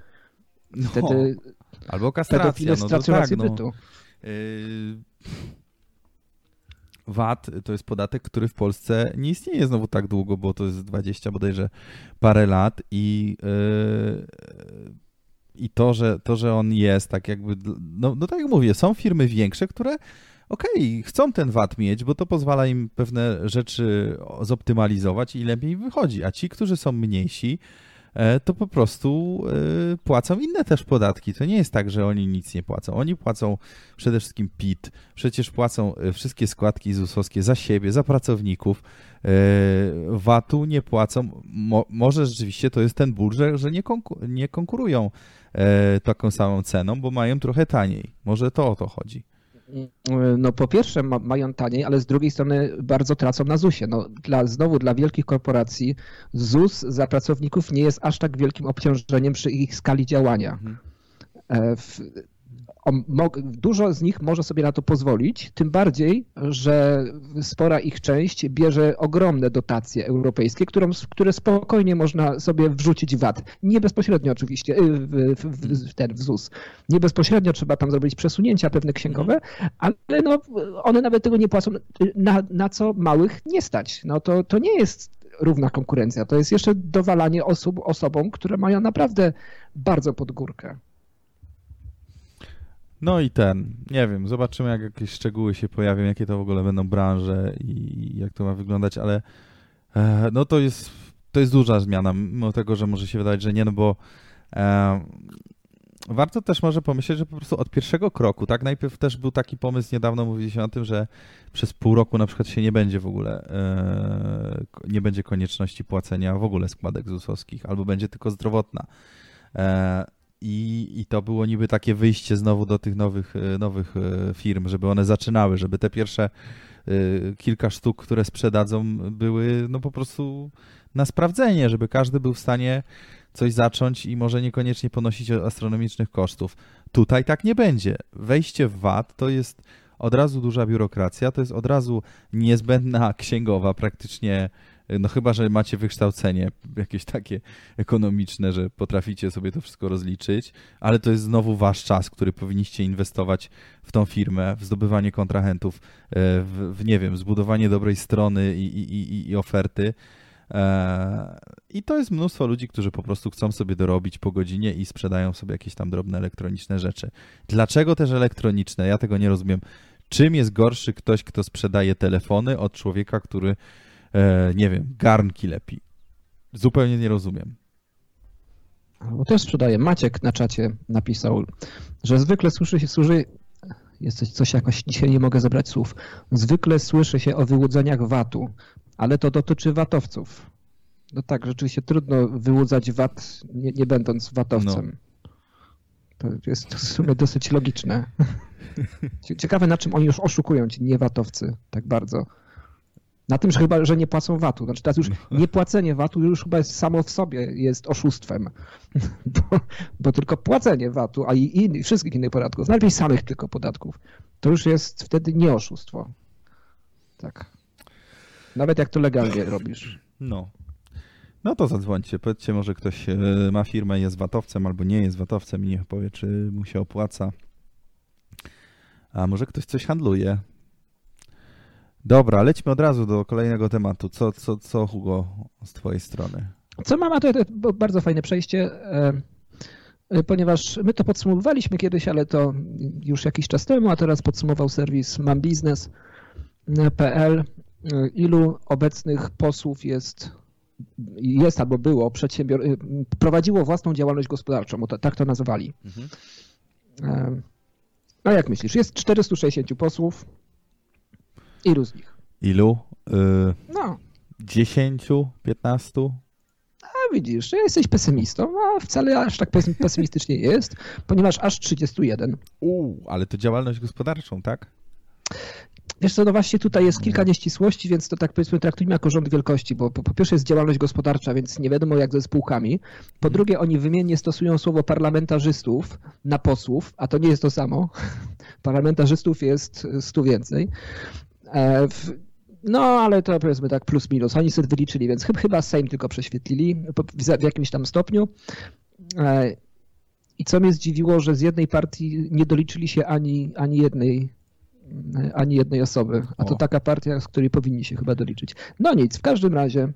No. Wtedy no. Albo kastracja, no to tak, no. bytu. Yy, VAT to jest podatek, który w Polsce nie istnieje znowu tak długo, bo to jest 20 bodajże parę lat i, yy, i to, że, to, że on jest tak jakby, no, no tak jak mówię, są firmy większe, które okej, okay, chcą ten VAT mieć, bo to pozwala im pewne rzeczy zoptymalizować i lepiej wychodzi, a ci, którzy są mniejsi, to po prostu e, płacą inne też podatki. To nie jest tak, że oni nic nie płacą. Oni płacą przede wszystkim PIT, przecież płacą e, wszystkie składki ZUS-owskie za siebie, za pracowników. VAT-u nie płacą. Mo może rzeczywiście to jest ten ból, że, że nie, konku nie konkurują taką samą ceną, bo mają trochę taniej. Może to o to chodzi no po pierwsze ma, mają taniej, ale z drugiej strony bardzo tracą na ZUS-ie. No, dla, znowu dla wielkich korporacji ZUS za pracowników nie jest aż tak wielkim obciążeniem przy ich skali działania. Mhm. E, w, dużo z nich może sobie na to pozwolić, tym bardziej, że spora ich część bierze ogromne dotacje europejskie, którą, które spokojnie można sobie wrzucić VAT. Nie bezpośrednio oczywiście, y, w, w, w, ten, w ZUS. Nie bezpośrednio trzeba tam zrobić przesunięcia pewne księgowe, ale no, one nawet tego nie płacą, na, na co małych nie stać. No to, to nie jest równa konkurencja. To jest jeszcze dowalanie osób, osobom, które mają naprawdę bardzo pod górkę. No i ten, nie wiem, zobaczymy jak jakieś szczegóły się pojawią, jakie to w ogóle będą branże i jak to ma wyglądać, ale e, no to jest, to jest duża zmiana, mimo tego, że może się wydawać, że nie, no bo e, warto też może pomyśleć, że po prostu od pierwszego kroku, tak, najpierw też był taki pomysł, niedawno mówiliśmy o tym, że przez pół roku na przykład się nie będzie w ogóle, e, nie będzie konieczności płacenia w ogóle składek ZUS-owskich, albo będzie tylko zdrowotna. E, i, I to było niby takie wyjście znowu do tych nowych, e, nowych e, firm, żeby one zaczynały, żeby te pierwsze y, kilka sztuk, które sprzedadzą, były no po prostu na sprawdzenie, żeby każdy był w stanie coś zacząć i może niekoniecznie ponosić astronomicznych kosztów. Tutaj tak nie będzie. Wejście w VAT to jest od razu duża biurokracja, to jest od razu niezbędna księgowa, praktycznie, no chyba, że macie wykształcenie jakieś takie ekonomiczne, że potraficie sobie to wszystko rozliczyć, ale to jest znowu wasz czas, który powinniście inwestować w tą firmę, w zdobywanie kontrahentów, e, w, w nie wiem, zbudowanie dobrej strony i, i, i, i oferty. E, I to jest mnóstwo ludzi, którzy po prostu chcą sobie dorobić po godzinie i sprzedają sobie jakieś tam drobne elektroniczne rzeczy. Dlaczego też elektroniczne? Ja tego nie rozumiem. Czym jest gorszy ktoś, kto sprzedaje telefony od człowieka, który, nie wiem, garnki lepi? Zupełnie nie rozumiem. Bo też sprzedaje. Maciek na czacie napisał, że zwykle słyszy się, służy, jest coś, jakoś, dzisiaj nie mogę zebrać słów, zwykle słyszy się o wyłudzeniach VAT-u, ale to dotyczy VAT-owców. No tak, rzeczywiście trudno wyłudzać VAT, nie, nie będąc VAT-owcem. No. To jest w sumie dosyć logiczne. Ciekawe, na czym oni już oszukują ci nie-VAT-owcy tak bardzo. Na tym, że chyba, że nie płacą VAT-u. Znaczy teraz już no. niepłacenie VAT-u już chyba jest samo w sobie jest oszustwem. Bo, bo tylko płacenie VAT-u, a i wszystkich innych podatków, najlepiej samych tylko podatków, to już jest wtedy nie oszustwo. Tak. Nawet jak to legalnie robisz. No. No to zadzwońcie, powiedzcie może ktoś e, ma firmę, jest watowcem albo nie jest watowcem i niech powie, czy mu się opłaca. A może ktoś coś handluje. Dobra, lećmy od razu do kolejnego tematu. Co, co, co Hugo z twojej strony? Co mama, to, to bardzo fajne przejście, e, e, ponieważ my to podsumowywaliśmy kiedyś, ale to już jakiś czas temu, a teraz podsumował serwis mambiznes.pl ilu obecnych posłów jest, jest albo było przedsiębior... Prowadziło własną działalność gospodarczą, bo to, tak to nazywali. Mhm. No jak myślisz, jest 460 posłów. Ilu z nich? Ilu? Yy, no. 10, 15? A widzisz, jesteś pesymistą, a wcale aż tak pesymistycznie jest, ponieważ aż 31. Uuu, ale to działalność gospodarczą, tak? Wiesz co, no właśnie tutaj jest kilka nieścisłości, więc to tak powiedzmy traktujmy jako rząd wielkości, bo po, po, pierwsze jest działalność gospodarcza, więc nie wiadomo jak ze spółkami. Po drugie oni wymiennie stosują słowo parlamentarzystów na posłów, a to nie jest to samo. Parlamentarzystów jest stu więcej. E, no, ale to powiedzmy tak plus minus. Oni sobie wyliczyli, więc chyba Sejm tylko prześwietlili w jakimś tam stopniu. E, I co mnie zdziwiło, że z jednej partii nie doliczyli się ani, ani jednej ani jednej osoby, a to o. taka partia, z której powinni się chyba doliczyć. No nic, w każdym razie,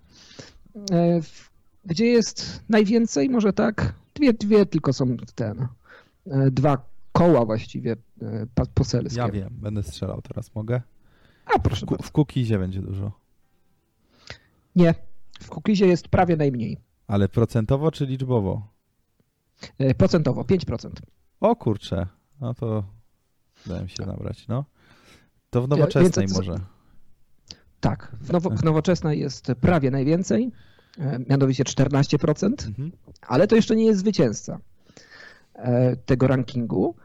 e, gdzie jest najwięcej, może tak, dwie, dwie tylko są ten, e, dwa koła właściwie e, poselskie. Ja wiem, będę strzelał teraz, mogę? A proszę W, w Kukizie będzie dużo. Nie, w Kukizie jest prawie najmniej. Ale procentowo czy liczbowo? Procentowo, 5%. O kurczę, no to dałem się nabrać, no. To w nowoczesnej Więc, może. Tak, w, nowo, w nowoczesnej jest prawie najwięcej, e, mianowicie 14%, mhm. ale to jeszcze nie jest zwycięzca e, tego rankingu.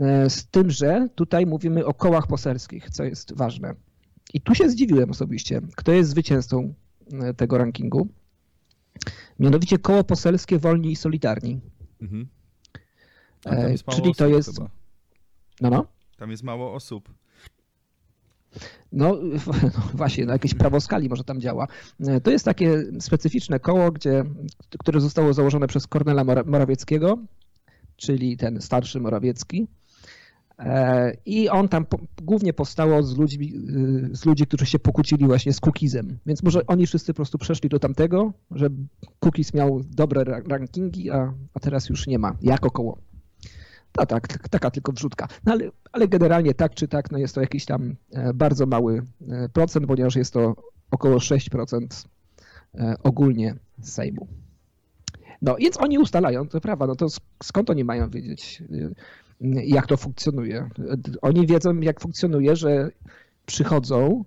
E, z tym, że tutaj mówimy o kołach poselskich, co jest ważne. I tu się zdziwiłem osobiście, kto jest zwycięzcą tego rankingu. Mianowicie koło poselskie Wolni i Solidarni. Mhm. Czyli to jest. Chyba. No, no. Tam jest mało osób. No, no właśnie, no jakieś prawo skali może tam działa. To jest takie specyficzne koło, gdzie, które zostało założone przez Kornela Morawieckiego, czyli ten starszy Morawiecki. E, I on tam po, głównie powstało z ludźmi, y, z ludzi, którzy się pokłócili właśnie z Cookizem. Więc może oni wszyscy po prostu przeszli do tamtego, że Cookies miał dobre rankingi, a, a teraz już nie ma, jako koło. No tak, taka tylko wrzutka. No ale, ale generalnie tak czy tak, no jest to jakiś tam e, bardzo mały e, procent, ponieważ jest to około 6% e, ogólnie Sejmu. No więc oni ustalają, to prawda, no to skąd oni mają wiedzieć, jak to funkcjonuje? Oni wiedzą, jak funkcjonuje, że przychodzą,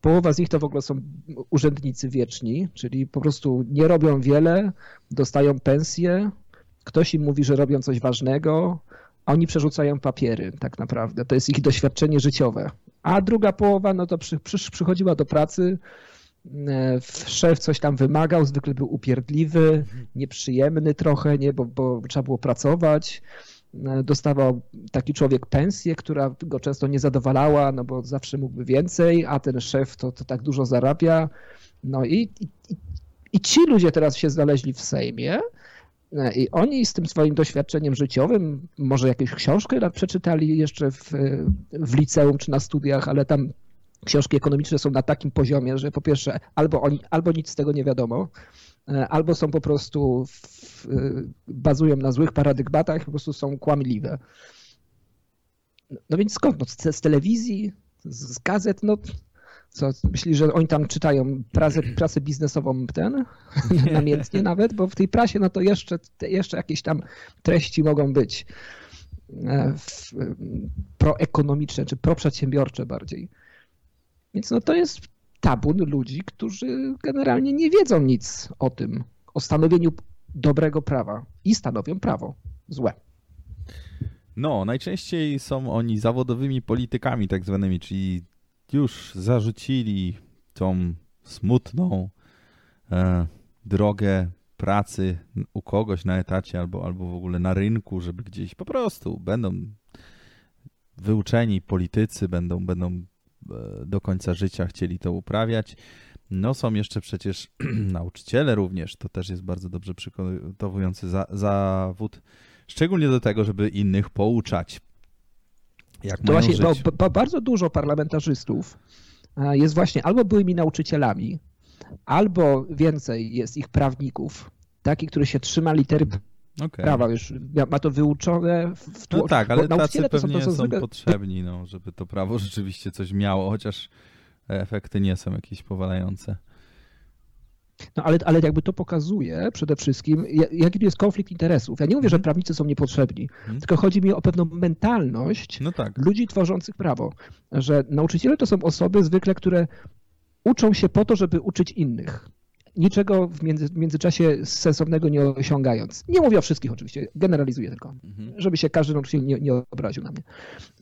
połowa z nich to w ogóle są urzędnicy wieczni, czyli po prostu nie robią wiele, dostają pensję, ktoś im mówi, że robią coś ważnego, a oni przerzucają papiery tak naprawdę. To jest ich doświadczenie życiowe. A druga połowa, no to przy, przy, przychodziła do pracy, e, szef coś tam wymagał, zwykle był upierdliwy, nieprzyjemny trochę, nie, bo, bo trzeba było pracować. E, dostawał taki człowiek pensję, która go często nie zadowalała, no bo zawsze mógłby więcej, a ten szef to, to tak dużo zarabia. No i, i, i ci ludzie teraz się znaleźli w Sejmie. E, I oni z tym swoim doświadczeniem życiowym, może jakąś książkę przeczytali jeszcze w, w liceum czy na studiach, ale tam książki ekonomiczne są na takim poziomie, że po pierwsze albo, oni, albo nic z tego nie wiadomo, albo są po prostu, w, bazują na złych paradygmatach, po prostu są kłamliwe. No więc skąd? No, z, telewizji, z, z gazet, no co, myślisz, że oni tam czytają prasę, prasę biznesową ten, namiętnie nawet, bo w tej prasie no to jeszcze, jeszcze jakieś tam treści mogą być e, proekonomiczne czy proprzedsiębiorcze bardziej. Więc no to jest tabun ludzi, którzy generalnie nie wiedzą nic o tym, o stanowieniu dobrego prawa i stanowią prawo złe. No, najczęściej są oni zawodowymi politykami tak zwanymi, czyli już zarzucili tą smutną e, drogę pracy u kogoś na etacie albo, albo w ogóle na rynku, żeby gdzieś po prostu będą wyuczeni politycy, będą, będą do końca życia chcieli to uprawiać. No są jeszcze przecież nauczyciele również, to też jest bardzo dobrze przygotowujący za, zawód, szczególnie do tego, żeby innych pouczać. Jak to właśnie, bo, bo bardzo dużo parlamentarzystów e, jest właśnie albo byłymi nauczycielami, albo więcej jest ich prawników, takich, którzy się trzyma litery okay. prawa, już ma to wyuczone w tło... No tak, ale tacy pewnie to są, to są, zwykle... potrzebni, no, żeby to prawo rzeczywiście coś miało, chociaż efekty nie są jakieś powalające. No ale, ale jakby to pokazuje przede wszystkim, jaki tu jest konflikt interesów. Ja nie mówię, że mhm. prawnicy są niepotrzebni, hmm. tylko chodzi mi o pewną mentalność no tak. ludzi tworzących prawo. Że nauczyciele to są osoby zwykle, które uczą się po to, żeby uczyć innych. Niczego w, między, międzyczasie sensownego nie osiągając. Nie mówię o wszystkich oczywiście, generalizuję tylko, mhm. żeby się każdy nauczyciel nie, nie obraził na mnie.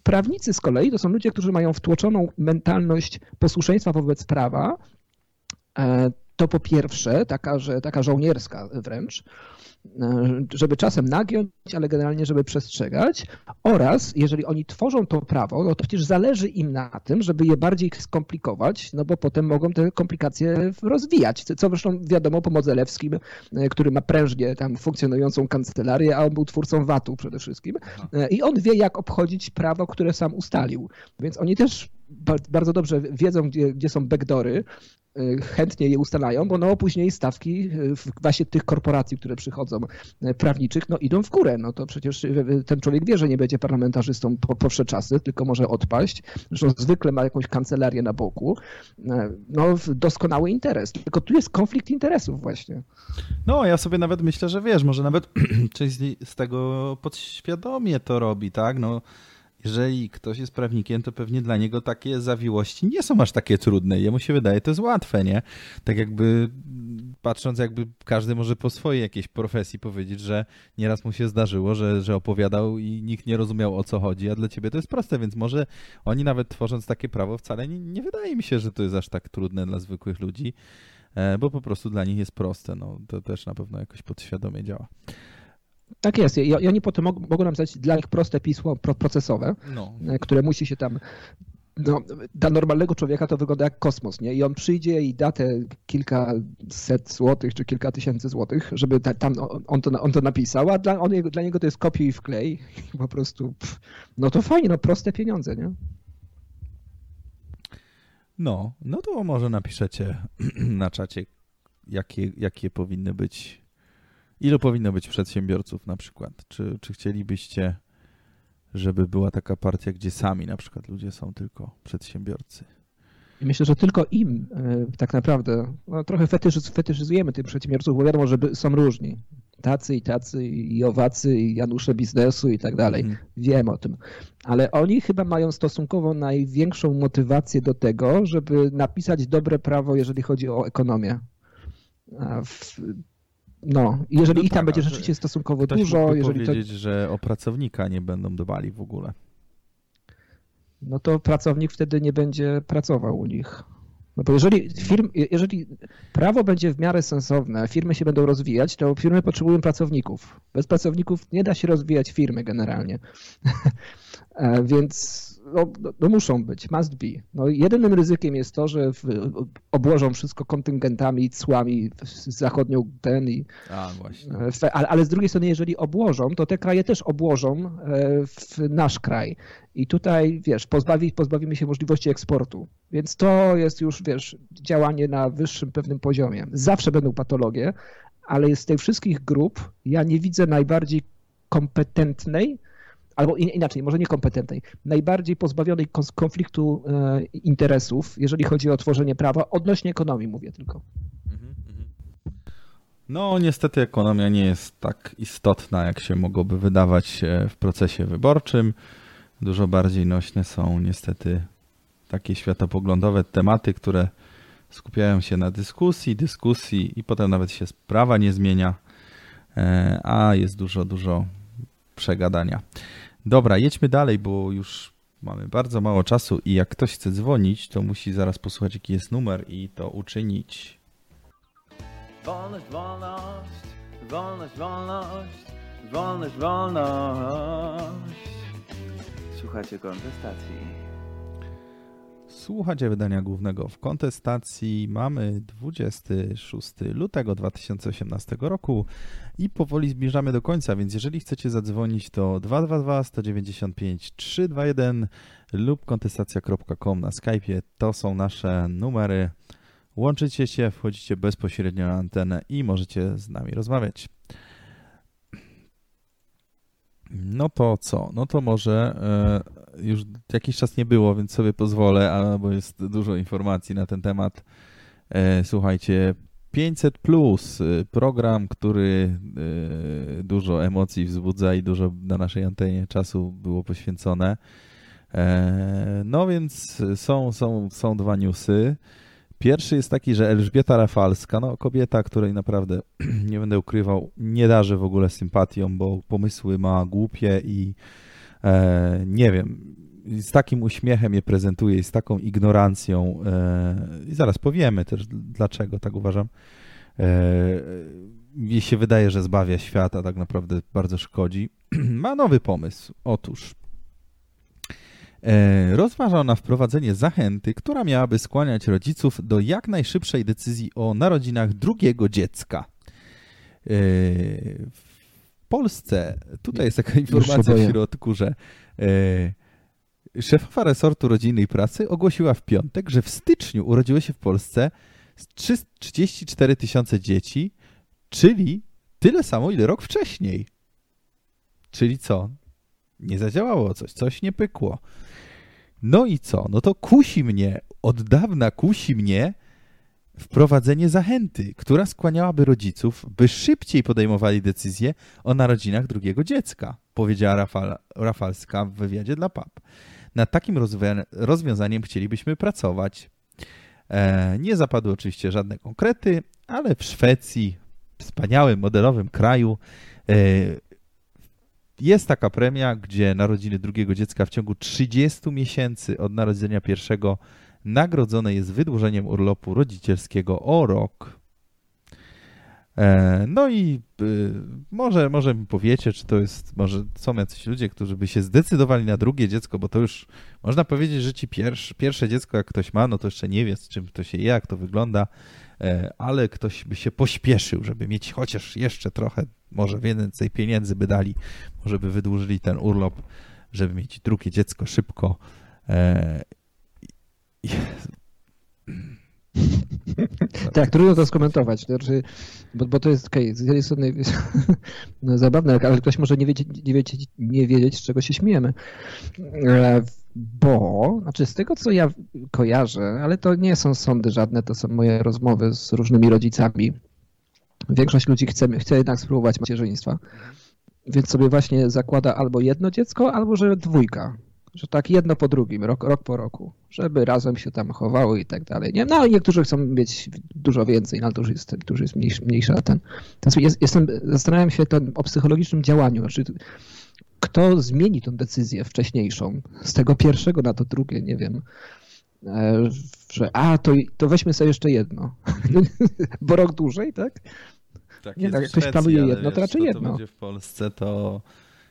Prawnicy z kolei to są ludzie, którzy mają wtłoczoną mentalność posłuszeństwa wobec prawa, e, to po pierwsze, taka, że, taka żołnierska wręcz, żeby czasem nagiąć, ale generalnie, żeby przestrzegać. Oraz jeżeli oni tworzą to prawo, no to przecież zależy im na tym, żeby je bardziej skomplikować, no bo potem mogą te komplikacje rozwijać. Co zresztą wiadomo po Modzelewskim, e, który ma prężnie tam funkcjonującą kancelarię, a on był twórcą VAT-u przede wszystkim. E, I on wie, jak obchodzić prawo, które sam ustalił. Więc oni też bardzo dobrze wiedzą, gdzie, gdzie są backdory, Y, chętnie je ustalają, bo no później stawki y, właśnie tych korporacji, które przychodzą y, prawniczych, no idą w górę. No to przecież ten człowiek wie, że nie będzie parlamentarzystą po, po czasy, tylko może odpaść. Zresztą zwykle ma jakąś kancelarię na boku. No doskonały interes. Tylko tu jest konflikt interesów właśnie. No ja sobie nawet myślę, że wiesz, może nawet część z tego podświadomie to robi, tak? No jeżeli ktoś jest prawnikiem, to pewnie dla niego takie zawiłości nie są aż takie trudne. Jemu się wydaje, to jest łatwe, nie? Tak jakby patrząc, jakby każdy może po swojej jakiejś profesji powiedzieć, że nieraz mu się zdarzyło, że, że opowiadał i nikt nie rozumiał o co chodzi, a dla ciebie to jest proste, więc może oni nawet tworząc takie prawo wcale nie, nie wydaje mi się, że to jest aż tak trudne dla zwykłych ludzi, e, bo po prostu dla nich jest proste. No, to też na pewno jakoś podświadomie działa. Tak jest. I oni potem mogą, mogą napisać dla nich proste pismo procesowe, no. E, które musi się tam no, dla normalnego człowieka to wygląda jak kosmos, nie? I on przyjdzie i da te kilkaset złotych czy kilka tysięcy złotych, żeby ta, tam on to, on to napisał, a dla, on, dla niego to jest kopiuj i wklej. I po prostu, pff, no to fajnie, no proste pieniądze, nie? No, no to może napiszecie na czacie, jakie, jakie powinny być Ilu powinno być przedsiębiorców na przykład? Czy, czy chcielibyście, żeby była taka partia, gdzie sami na przykład ludzie są tylko przedsiębiorcy? Myślę, że tylko im e, tak naprawdę no, trochę fetyszyz, fetyszyzujemy tych przedsiębiorców, bo wiadomo, że są różni. Tacy i tacy, i owacy, i Janusze biznesu i tak dalej. Mhm. Wiem o tym. Ale oni chyba mają stosunkowo największą motywację do tego, żeby napisać dobre prawo, jeżeli chodzi o ekonomię. W, no, jeżeli no ich tam tak, będzie rzeczywiście stosunkowo dużo, jeżeli powiedzieć, to... że o pracownika nie będą dbali w ogóle. no to pracownik wtedy nie będzie pracował u nich. No bo jeżeli, firm, jeżeli prawo będzie w miarę sensowne, a firmy się będą rozwijać, to firmy potrzebują pracowników. Bez pracowników nie da się rozwijać firmy generalnie. E, więc no, no, no, muszą być, must be. No, jedynym ryzykiem jest to, że w, obłożą wszystko kontyngentami, cłami z zachodnią ten i. A, właśnie. E, ale, ale z drugiej strony, jeżeli obłożą, to te kraje też obłożą e, w nasz kraj. I tutaj, wiesz, pozbawi, pozbawimy się możliwości eksportu. Więc to jest już, wiesz, działanie na wyższym pewnym poziomie. Zawsze będą patologie, ale z tych wszystkich grup ja nie widzę najbardziej kompetentnej, albo inaczej, może niekompetentnej, najbardziej pozbawionej konfliktu e, interesów, jeżeli chodzi o tworzenie prawa, odnośnie ekonomii mówię tylko. Mhm, mhm. No, niestety ekonomia nie jest tak istotna, jak się mogłoby wydawać e, w procesie wyborczym. Dużo bardziej nośne są niestety takie światopoglądowe tematy, które skupiają się na dyskusji, dyskusji i potem nawet się sprawa nie zmienia, e, a jest dużo, dużo przegadania. Dobra, jedźmy dalej, bo już mamy bardzo mało czasu i jak ktoś chce dzwonić, to musi zaraz posłuchać, jaki jest numer i to uczynić. Wolność, wolność, wolność, wolność, wolność, wolność. Słuchajcie kontestacji. Słuchacie wydania głównego w kontestacji. Mamy 26 lutego 2018 roku i powoli zbliżamy do końca, więc jeżeli chcecie zadzwonić to 222 195 321 lub kontestacja.com na Skype'ie. To są nasze numery. Łączycie się, wchodzicie bezpośrednio na antenę i możecie z nami rozmawiać. No to co? No to może e, już jakiś czas nie było, więc sobie pozwolę, bo jest dużo informacji na ten temat. E, słuchajcie, 500 plus, e, program, który dużo emocji wzbudza i dużo na naszej antenie czasu było poświęcone. No więc są, są, są dwa newsy. Pierwszy jest taki, że Elżbieta Rafalska, no kobieta, której naprawdę, nie będę ukrywał, nie darzy w ogóle sympatią, bo pomysły ma głupie i e, nie wiem, z takim uśmiechem je prezentuje i z taką ignorancją e, i zaraz powiemy też dlaczego tak uważam. E, mi się wydaje, że zbawia świat, a tak naprawdę bardzo szkodzi. ma nowy pomysł. Otóż E, rozważa ona wprowadzenie zachęty, która miałaby skłaniać rodziców do jak najszybszej decyzji o narodzinach drugiego dziecka. W Polsce, tutaj jest taka informacja w środku, że e, szefowa resortu rodziny i pracy ogłosiła w piątek, że w styczniu urodziło się w Polsce 34 tysiące dzieci, czyli tyle samo, ile rok wcześniej. Czyli co? Nie zadziałało coś, coś nie pykło. No i co? No to kusi mnie, od dawna kusi mnie wprowadzenie zachęty, która skłaniałaby rodziców, by szybciej podejmowali decyzje o narodzinach drugiego dziecka, powiedziała Rafal, Rafalska w wywiadzie dla PAP. Nad takim rozwiązaniem chcielibyśmy pracować. E, nie zapadły oczywiście żadne konkrety, ale w Szwecji, wspaniałym, modelowym kraju, e, jest taka premia, gdzie narodziny drugiego dziecka w ciągu 30 miesięcy od narodzenia pierwszego nagrodzone jest wydłużeniem urlopu rodzicielskiego o rok. E, no i y, może, może mi powiecie, czy to jest, może są jacyś ludzie, którzy by się zdecydowali na drugie dziecko, bo to już można powiedzieć, że ci pierwsze, pierwsze dziecko, jak ktoś ma, no to jeszcze nie wie, z czym to się je, jak to wygląda, e, ale ktoś by się pośpieszył, żeby mieć chociaż jeszcze trochę może więcej pieniędzy by dali, może by wydłużyli ten urlop, żeby mieć drugie dziecko szybko. Tak, trudno to skomentować, znaczy, bo, bo to jest okay, z jednej strony no, zabawne, ale ktoś może nie wiedzieć, nie, wiedzieć, nie wiedzieć, z czego się śmiejemy. E, bo, znaczy z tego, co ja kojarzę, ale to nie są sądy żadne, to są moje rozmowy z różnymi rodzicami, Większość ludzi chce, chce jednak spróbować macierzyństwa. Więc sobie właśnie zakłada albo jedno dziecko, albo że dwójka. Że tak jedno po drugim, rok, rok po roku, żeby razem się tam chowały i tak dalej. Nie? No i niektórzy chcą mieć dużo więcej, no to już jest, już jest mniejsza ten. Jest, jestem, zastanawiam się ten, o psychologicznym działaniu. Znaczy, kto zmieni tą decyzję wcześniejszą z tego pierwszego na to drugie, nie wiem. E, że a, to, to weźmy sobie jeszcze jedno. Bo rok dłużej, tak? Tak, Nie, tak, ktoś Szwecji, planuje jedno, to raczej to, jedno. To będzie w Polsce, to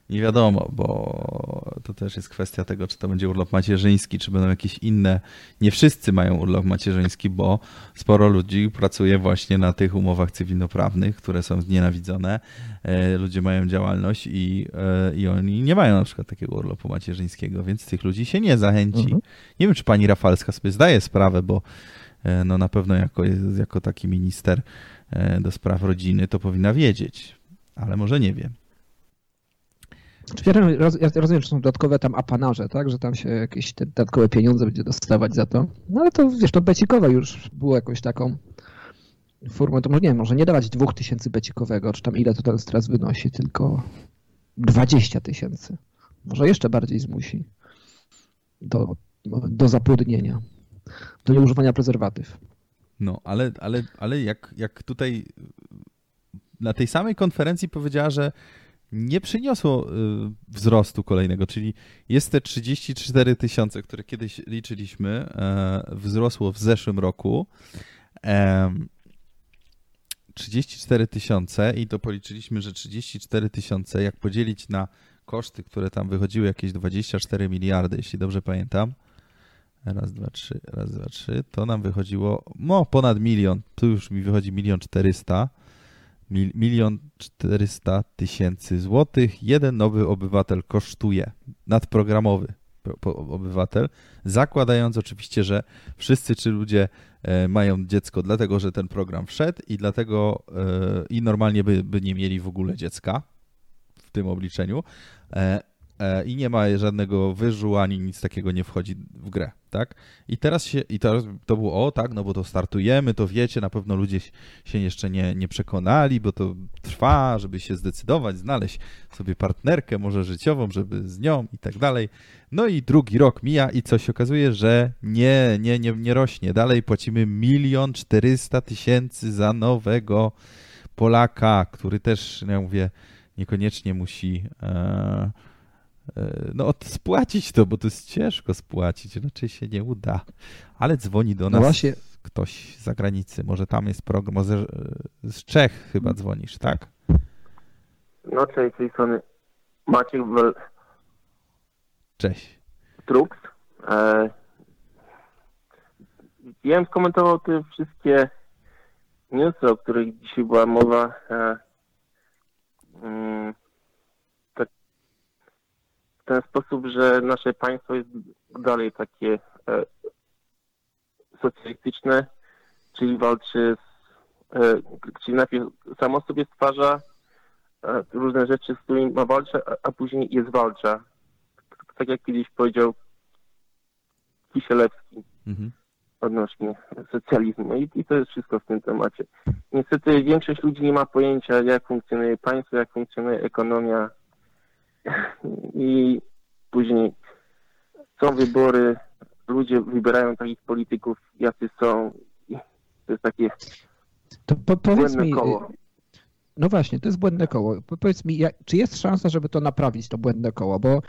nie wiadomo, bo to też jest kwestia tego, czy to będzie urlop macierzyński, czy będą jakieś inne. Nie wszyscy mają urlop macierzyński, bo sporo ludzi pracuje właśnie na tych umowach cywilnoprawnych, które są znienawidzone. E, Ludzie mają działalność i, e, i oni nie mają na przykład takiego urlopu macierzyńskiego, więc tych ludzi się nie zachęci. Mhm. Nie wiem, czy pani Rafalska sobie zdaje sprawę, bo e, no na pewno jako, jako taki minister do spraw rodziny to powinna wiedzieć, ale może nie wiem. Ja roz- ja rozumiem, że są dodatkowe tam apanarze, tak? Że tam się jakieś te dodatkowe pieniądze będzie dostawać za to. No ale to wiesz, to becikowe już było jakąś taką formą, to może nie może nie dawać 2000 becikowego, czy tam ile to teraz wynosi, tylko 20 tysięcy. Może jeszcze bardziej zmusi do, do zapłodnienia, do nieużywania prezerwatyw. No, ale, ale, ale jak, jak tutaj na tej samej konferencji powiedziała, że nie przyniosło y, wzrostu kolejnego, czyli jest te 34 tysiące, które kiedyś liczyliśmy, e, wzrosło w zeszłym roku. Em, 34 tysiące i to policzyliśmy, że 34 tysiące, jak podzielić na koszty, które tam wychodziły jakieś 24 miliardy, jeśli dobrze pamiętam. Raz, dwa, trzy, raz, dwa, trzy. To nam wychodziło, no ponad milion. Tu już mi wychodzi milion czterysta. Mil, milion czterysta tysięcy złotych. Jeden nowy obywatel kosztuje, nadprogramowy obywatel, zakładając oczywiście, że wszyscy ci ludzie e, mają dziecko dlatego, że ten program wszedł i dlatego e, i normalnie by, by nie mieli w ogóle dziecka w tym obliczeniu e, i nie ma żadnego wyżu ani nic takiego nie wchodzi w grę, tak? I teraz się, i teraz to było, o tak, no bo to startujemy, to wiecie, na pewno ludzie się- jeszcze nie, nie przekonali, bo to trwa, żeby się zdecydować, znaleźć sobie partnerkę, może życiową, żeby z nią i tak dalej. No i drugi rok mija i coś się okazuje, że nie, nie, nie, nie rośnie. Dalej płacimy milion czterysta tysięcy za nowego Polaka, który też, no ja mówię, niekoniecznie musi e, no od- spłacić to, bo to jest ciężko spłacić, raczej się nie uda. Ale dzwoni do No nas właśnie, ktoś z zagranicy, może tam jest program, może e, z Czech chyba dzwonisz, tak? No cześć, z tej strony Maciek Wel- Cześć. Trux. E, ja bym skomentował te wszystkie newsy, o których dzisiaj była mowa. E, mm, ten sposób, że nasze państwo jest dalej takie e, socjalistyczne, czyli walczy z, e, czyli najpierw samo sobie stwarza e, różne rzeczy, z którymi ma walczyć, a, a później je zwalcza. Tak jak kiedyś powiedział Kisielewski Mhm. odnośnie socjalizmu. I, I to jest wszystko w tym temacie. Niestety większość ludzi nie ma pojęcia, jak funkcjonuje państwo, jak funkcjonuje ekonomia. I później są wybory, ludzie wybierają takich polityków, jacy są. To jest takie to po, powiedz błędne mi, koło. No właśnie, to jest błędne koło. Po- Powiedz mi, jak, czy jest szansa, żeby to naprawić, to błędne koło? Bo,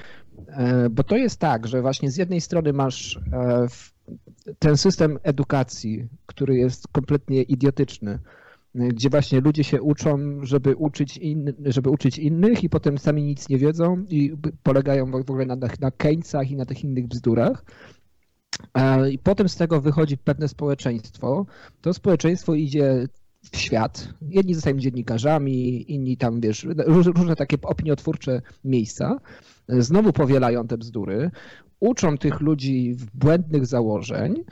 e, bo to jest tak, że właśnie z jednej strony masz e, ten system edukacji, który jest kompletnie idiotyczny, gdzie właśnie ludzie się uczą, żeby uczyć, in, żeby uczyć innych i potem sami nic nie wiedzą i polegają w ogóle na, na Keynesach i na tych innych bzdurach. E, I potem z tego wychodzi pewne społeczeństwo. To społeczeństwo idzie w świat. Jedni zostają dziennikarzami, inni tam, wiesz, róż- różne takie opiniotwórcze miejsca. Znowu powielają te bzdury, uczą tych ludzi w błędnych założeń.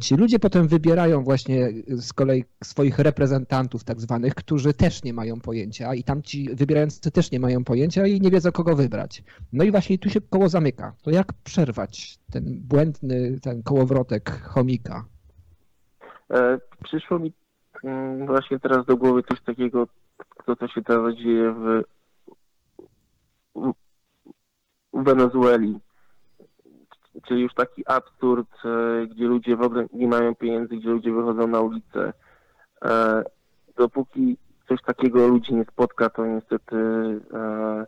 Ci ludzie potem wybierają właśnie z kolei swoich reprezentantów tak zwanych, którzy też nie mają pojęcia i tamci wybierający też nie mają pojęcia i nie wiedzą kogo wybrać. No i właśnie tu się koło zamyka. To jak przerwać ten błędny, ten kołowrotek chomika? E, przyszło mi mm, właśnie teraz do głowy coś takiego, to co się teraz dzieje w, w Wenezueli. Czyli już taki absurd, e, gdzie ludzie w ogóle nie mają pieniędzy, gdzie ludzie wychodzą na ulicę. E, dopóki coś takiego ludzi nie spotka, to niestety e,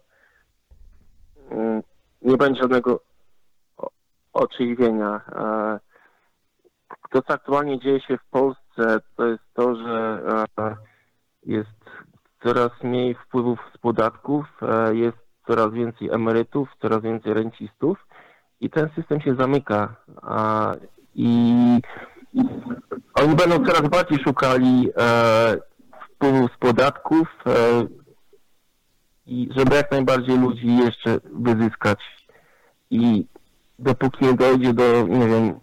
nie będzie żadnego oczywienia. To, co aktualnie dzieje się w Polsce, to jest to, że jest coraz mniej wpływów z podatków, jest coraz więcej emerytów, coraz więcej rencistów i ten system się zamyka. A, I oni będą coraz bardziej szukali e, wpływów z podatków e, i żeby jak najbardziej ludzi jeszcze wyzyskać. I dopóki nie dojdzie do, nie wiem,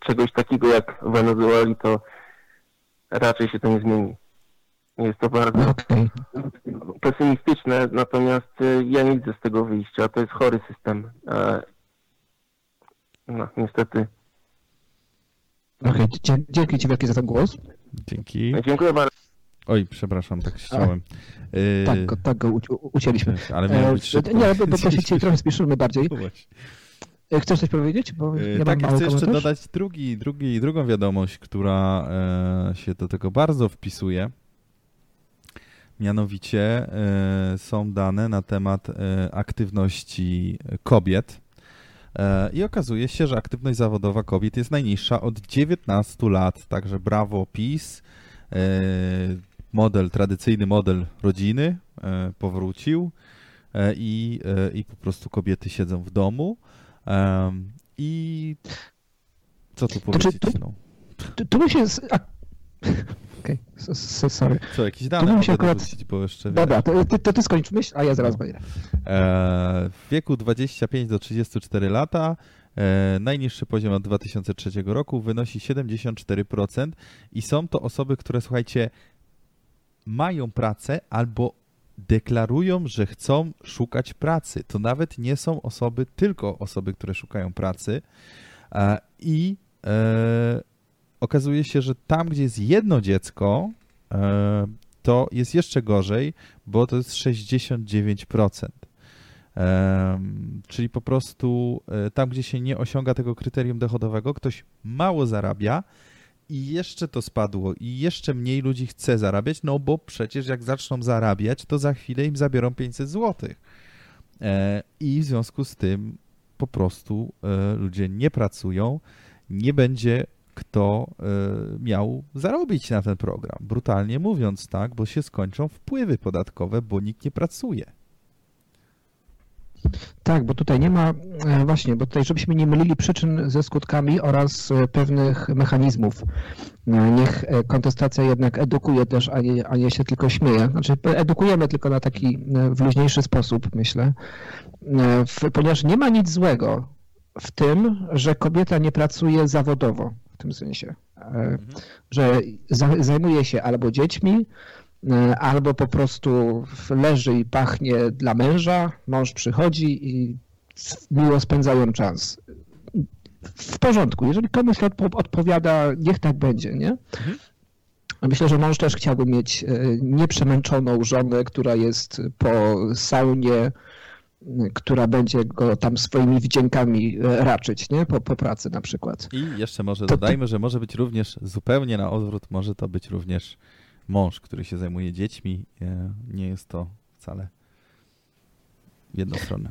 czegoś takiego jak w Wenezueli, to raczej się to nie zmieni. Jest to bardzo okej. pesymistyczne, natomiast y, ja nie widzę z tego wyjścia. To jest chory system. E, No, niestety. Okej, dzie- dzięki Ci wielkie za ten głos. Dzięki. Dziękuję bardzo. Oj, przepraszam, tak chciałem. Tak, go, tak go uci- ucięliśmy. Ale miało E, być szybko. Nie, bo, bo, się dzisiaj trochę spieszymy bardziej. No. E, Chcesz coś powiedzieć? Bo Yy, ja tak, chcę jeszcze komentarz. dodać drugi, drugi, drugą wiadomość, która e, się do tego bardzo wpisuje. Mianowicie e, są dane na temat e, aktywności kobiet. E, I okazuje się, że aktywność zawodowa kobiet jest najniższa od 19 lat. Także brawo PiS. E, Model, tradycyjny model rodziny e, powrócił i, i po prostu kobiety siedzą w domu. I co tu Znaczy, powiedzieć? tu- No, Tu, tu się... z- Okej, s- sorry. co, jakieś Tu dane bym mogę się akurat- dorzucić, bo jeszcze Dobra, to ty, to ty skończ myśl, a ja zaraz No. będę. E, w wieku 25 do 34 lata e, najniższy poziom od 2003 roku wynosi 74% i są to osoby, które słuchajcie, mają pracę albo deklarują, że chcą szukać pracy. To nawet nie są osoby, tylko osoby, które szukają pracy. E, I e, okazuje się, że tam, gdzie jest jedno dziecko, e, to jest jeszcze gorzej, bo to jest 69%. Em, czyli po prostu e, tam, gdzie się nie osiąga tego kryterium dochodowego, ktoś mało zarabia i jeszcze to spadło i jeszcze mniej ludzi chce zarabiać, no bo przecież jak zaczną zarabiać, to za chwilę im zabiorą 500 zł. E, I w związku z tym po prostu ludzie nie pracują, nie będzie kto e, miał zarobić na ten program. Brutalnie mówiąc, tak, bo się skończą wpływy podatkowe, bo nikt nie pracuje. Tak, bo tutaj nie ma, e, właśnie, bo tutaj żebyśmy nie mylili przyczyn ze skutkami oraz e, pewnych mechanizmów. Niech kontestacja jednak edukuje też, a nie, a nie się tylko śmieje. Znaczy edukujemy tylko na taki w luźniejszy sposób, myślę, ponieważ nie ma nic złego w tym, że kobieta nie pracuje zawodowo, w tym sensie, e, że za- zajmuje się albo dziećmi, e, albo po prostu leży i pachnie dla męża, mąż przychodzi i miło spędzają czas. W porządku, jeżeli komuś odpowiada, niech tak będzie, nie? Myślę, że mąż też chciałby mieć e, nieprzemęczoną żonę, która jest po saunie, która będzie go tam swoimi wdziękami e, raczyć, nie? Po, po pracy na przykład. I jeszcze może To- dodajmy, że może być również zupełnie na odwrót, może to być również mąż, który się zajmuje dziećmi. E, Nie jest to wcale jednostronne.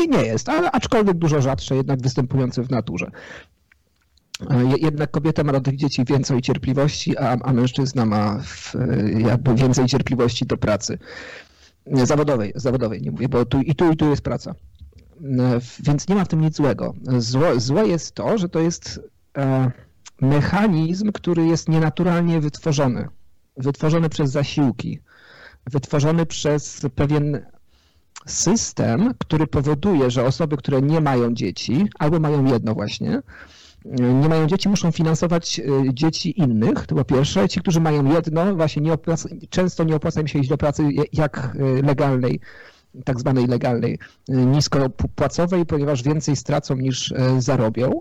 Nie, nie jest, ale aczkolwiek dużo rzadsze, jednak występujące w naturze. E, je- Jednak kobieta ma do tych dzieci więcej cierpliwości, a, a mężczyzna ma w, jakby więcej cierpliwości do pracy. Zawodowej, zawodowej nie mówię, bo tu i tu i tu jest praca. E, Więc nie ma w tym nic złego. Zło, złe jest to, że to jest e, mechanizm, który jest nienaturalnie wytworzony. Wytworzony przez zasiłki, wytworzony przez pewien system, który powoduje, że osoby, które nie mają dzieci, albo mają jedno właśnie, nie mają dzieci, muszą finansować y, dzieci innych, to po pierwsze. Ci, którzy mają jedno, właśnie nie opłaca, często nie opłaca im się iść do pracy jak y, legalnej, tak zwanej legalnej, y, niskopłacowej, ponieważ więcej stracą niż zarobią.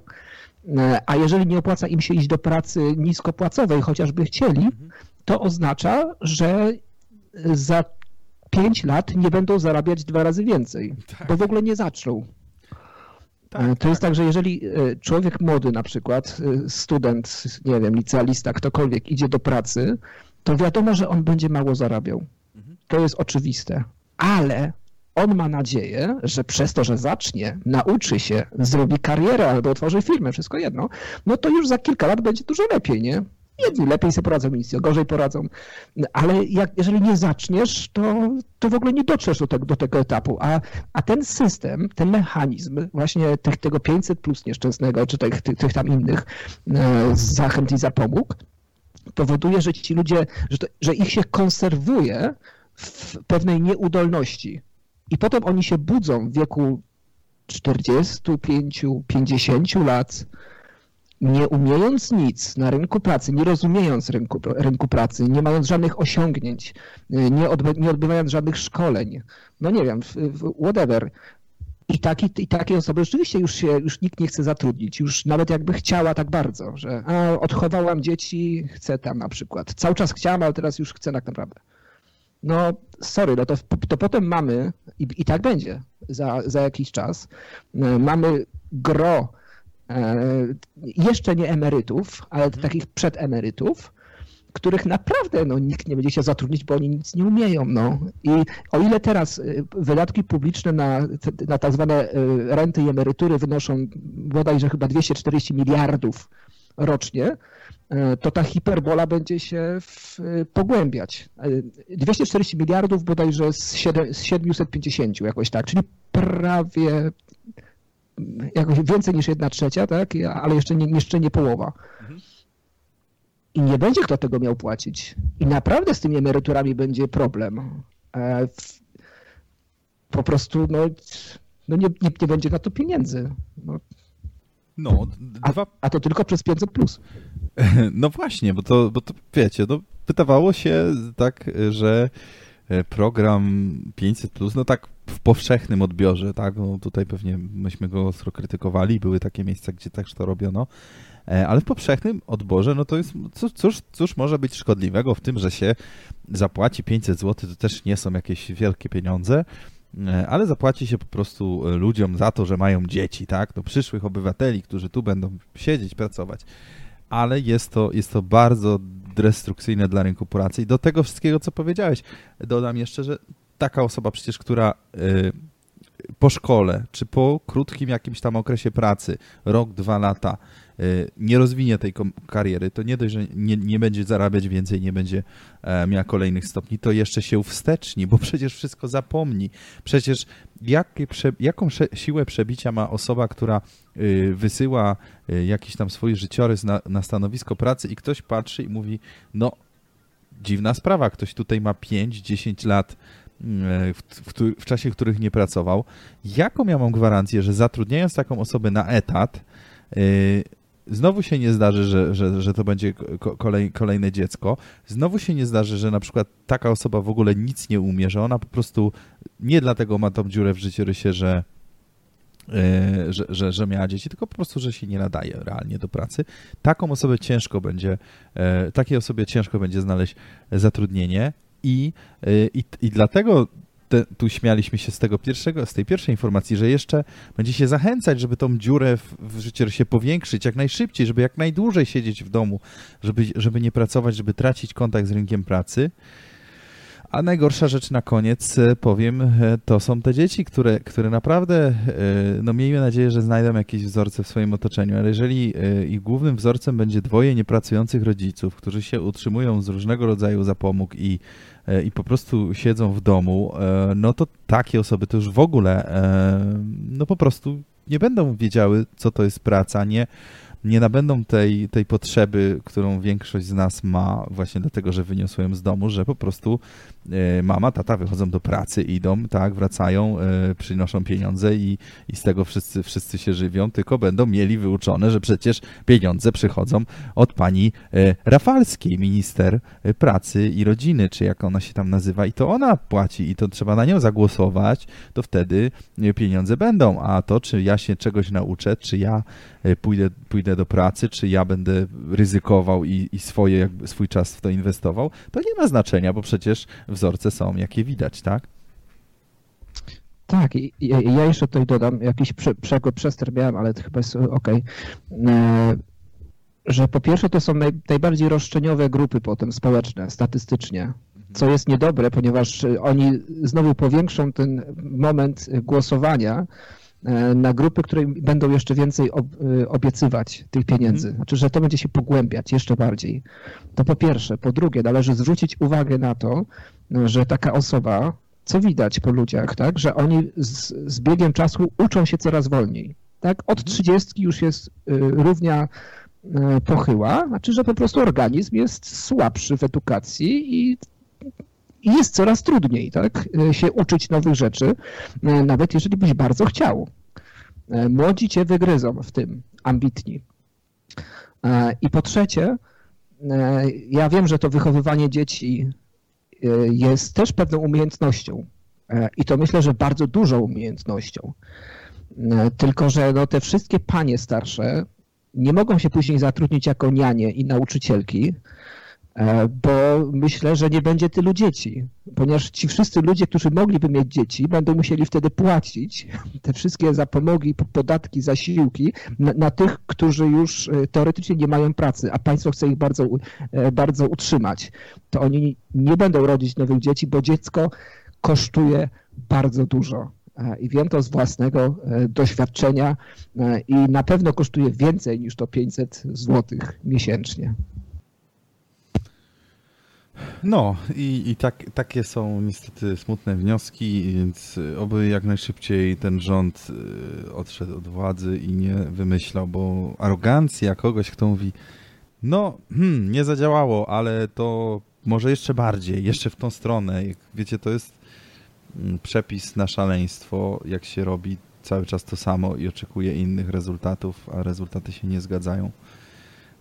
A jeżeli nie opłaca im się iść do pracy niskopłacowej, chociażby chcieli, to oznacza, że za 5 lat nie będą zarabiać dwa razy więcej, bo w ogóle nie zaczną. E, to jest tak, że jeżeli e, człowiek młody na przykład, e, student, nie wiem, licealista, ktokolwiek idzie do pracy, to wiadomo, że on będzie mało zarabiał. To jest oczywiste. Ale on ma nadzieję, że przez to, że zacznie, nauczy się, zrobi karierę albo otworzy firmę, wszystko jedno, no to już za kilka lat będzie dużo lepiej, nie? Jedni lepiej sobie poradzą, inni gorzej poradzą, ale jak, jeżeli nie zaczniesz, to, to w ogóle nie dotrzesz do tego, do tego etapu. A, a ten system, ten mechanizm właśnie tego 500 plus nieszczęsnego, czy tych, tych, tych tam innych e, zachęt i zapomóg, powoduje, że ci ludzie, że, to, że ich się konserwuje w pewnej nieudolności. I potem oni się budzą w wieku 45, 50 lat, nie umiejąc nic na rynku pracy, nie rozumiejąc rynku, rynku pracy, nie mając żadnych osiągnięć, nie, odby, nie odbywając żadnych szkoleń, no nie wiem, whatever. I, taki, I takie osoby rzeczywiście już się już nikt nie chce zatrudnić, już nawet jakby chciała tak bardzo, że a, odchowałam dzieci, chcę tam na przykład. Cały czas chciałam, ale teraz już chcę tak naprawdę. No sorry, no to, to potem mamy, i, i tak będzie za, za jakiś czas, mamy gro jeszcze nie emerytów, ale mhm. takich przedemerytów, których naprawdę no, nikt nie będzie się zatrudnić, bo oni nic nie umieją. No. I o ile teraz e, wydatki publiczne na, na tak zwane e, renty i emerytury wynoszą bodajże chyba 240 miliardów rocznie, to ta hiperbola będzie się w, pogłębiać. 240 miliardów bodajże z, 7, z 750 jakoś tak, czyli prawie jakoś więcej niż jedna trzecia, tak? ale jeszcze nie, jeszcze nie połowa. I nie będzie kto tego miał płacić. I naprawdę z tymi emeryturami będzie problem. E, po prostu no, no nie, nie, nie będzie na to pieniędzy. No. No, dwa... a, a, to tylko przez 500 plus. No właśnie, bo to, bo to wiecie, no, wydawało się tak, że E, program 500, no tak w powszechnym odbiorze, tak? No tutaj pewnie myśmy go ostro krytykowali, były takie miejsca, gdzie też to robiono, e, ale w powszechnym odborze, no to jest, cóż, cóż może być szkodliwego w tym, że się zapłaci 500 zł, to też nie są jakieś wielkie pieniądze, e, ale zapłaci się po prostu ludziom za to, że mają dzieci, tak? No przyszłych obywateli, którzy tu będą siedzieć, pracować. Ale jest to, jest to bardzo destrukcyjne dla rynku pracy. I do tego wszystkiego, co powiedziałeś, dodam jeszcze, że taka osoba przecież, która y, po szkole, czy po krótkim jakimś tam okresie pracy, rok, dwa lata, y, nie rozwinie tej kariery, to nie dość, że nie, nie będzie zarabiać więcej, nie będzie e, miała kolejnych stopni, to jeszcze się wsteczni, bo przecież wszystko zapomni. Przecież jaką siłę przebicia ma osoba, która y, wysyła jakiś tam swój życiorys na, na stanowisko pracy i ktoś patrzy i mówi, no dziwna sprawa, ktoś tutaj ma 5-10 lat w, w, w, czasie, których nie pracował. Jaką ja mam gwarancję, że zatrudniając taką osobę na etat, yy, znowu się nie zdarzy, że, że, że to będzie kolej, kolejne dziecko. Znowu się nie zdarzy, że na przykład taka osoba w ogóle nic nie umie, że ona po prostu nie dlatego ma tą dziurę w życiorysie, że, yy, że, że, że miała dzieci, tylko po prostu, że się nie nadaje realnie do pracy. Taką osobę ciężko będzie, takiej osobie ciężko będzie znaleźć zatrudnienie i, yy, i, i dlatego te, tu śmialiśmy się z tego pierwszego, z tej pierwszej informacji, że jeszcze będzie się zachęcać, żeby tą dziurę w, w życiorysie powiększyć jak najszybciej, żeby jak najdłużej siedzieć w domu, żeby, żeby nie pracować, żeby tracić kontakt z rynkiem pracy. A najgorsza rzecz na koniec, e, powiem, e, to są te dzieci, które, które naprawdę, e, no miejmy nadzieję, że znajdą jakieś wzorce w swoim otoczeniu, ale jeżeli ich głównym wzorcem będzie dwoje niepracujących rodziców, którzy się utrzymują z różnego rodzaju zapomóg i i po prostu siedzą w domu, no to takie osoby to już w ogóle no po prostu nie będą wiedziały, co to jest praca, nie nie nabędą tej, tej potrzeby, którą większość z nas ma, właśnie dlatego, że wyniosłem z domu, że po prostu e, mama, tata wychodzą do pracy, idą, tak, wracają, e, przynoszą pieniądze i, i z tego wszyscy, wszyscy się żywią, tylko będą mieli wyuczone, że przecież pieniądze przychodzą od pani e, Rafalskiej, minister pracy i rodziny, czy jak ona się tam nazywa, i to ona płaci i to trzeba na nią zagłosować, to wtedy pieniądze będą, a to, czy ja się czegoś nauczę, czy ja pójdę, pójdę do pracy, czy ja będę ryzykował i, i swoje, jakby swój czas w to inwestował, to nie ma znaczenia, bo przecież wzorce są, jakie widać, tak? Tak, i, ja jeszcze tutaj dodam, jakiś prze, prze, przester miałem, ale to chyba jest ok, e, że po pierwsze to są naj, najbardziej roszczeniowe grupy potem społeczne, statystycznie. co jest niedobre, ponieważ oni znowu powiększą ten moment głosowania e, na grupy, które będą jeszcze więcej e, obiecywać tych pieniędzy. Mhm. Znaczy, że to będzie się pogłębiać jeszcze bardziej. To po pierwsze. Po drugie, należy zwrócić uwagę na to, że taka osoba, co widać po ludziach, tak, że oni z, z biegiem czasu uczą się coraz wolniej. Tak? Od 30 już jest y, równia y, pochyła, znaczy, że po prostu organizm jest słabszy w edukacji i jest coraz trudniej tak, y, się uczyć nowych rzeczy, nawet jeżeli byś bardzo chciał. Młodzi cię wygryzą w tym, ambitni. I po trzecie, ja wiem, że to wychowywanie dzieci jest też pewną umiejętnością. I to myślę, że bardzo dużą umiejętnością. Tylko, że no, te wszystkie panie starsze nie mogą się później zatrudnić jako nianie i nauczycielki, e, bo myślę, że nie będzie tylu dzieci, ponieważ ci wszyscy ludzie, którzy mogliby mieć dzieci, będą musieli wtedy płacić te wszystkie zapomogi, podatki, zasiłki na, na tych, którzy już e, teoretycznie nie mają pracy, a państwo chce ich bardzo, e, bardzo utrzymać. To oni nie będą rodzić nowych dzieci, bo dziecko kosztuje bardzo dużo. I wiem to z własnego doświadczenia i na pewno kosztuje więcej niż to 500 zł miesięcznie. No i, i tak, takie są niestety smutne wnioski, więc oby jak najszybciej ten rząd odszedł od władzy i nie wymyślał, bo arogancja kogoś, kto mówi, no hmm, nie zadziałało, ale to może jeszcze bardziej, jeszcze w tą stronę. Jak wiecie, to jest Mm, przepis na szaleństwo, jak się robi cały czas to samo i oczekuje innych rezultatów, a rezultaty się nie zgadzają.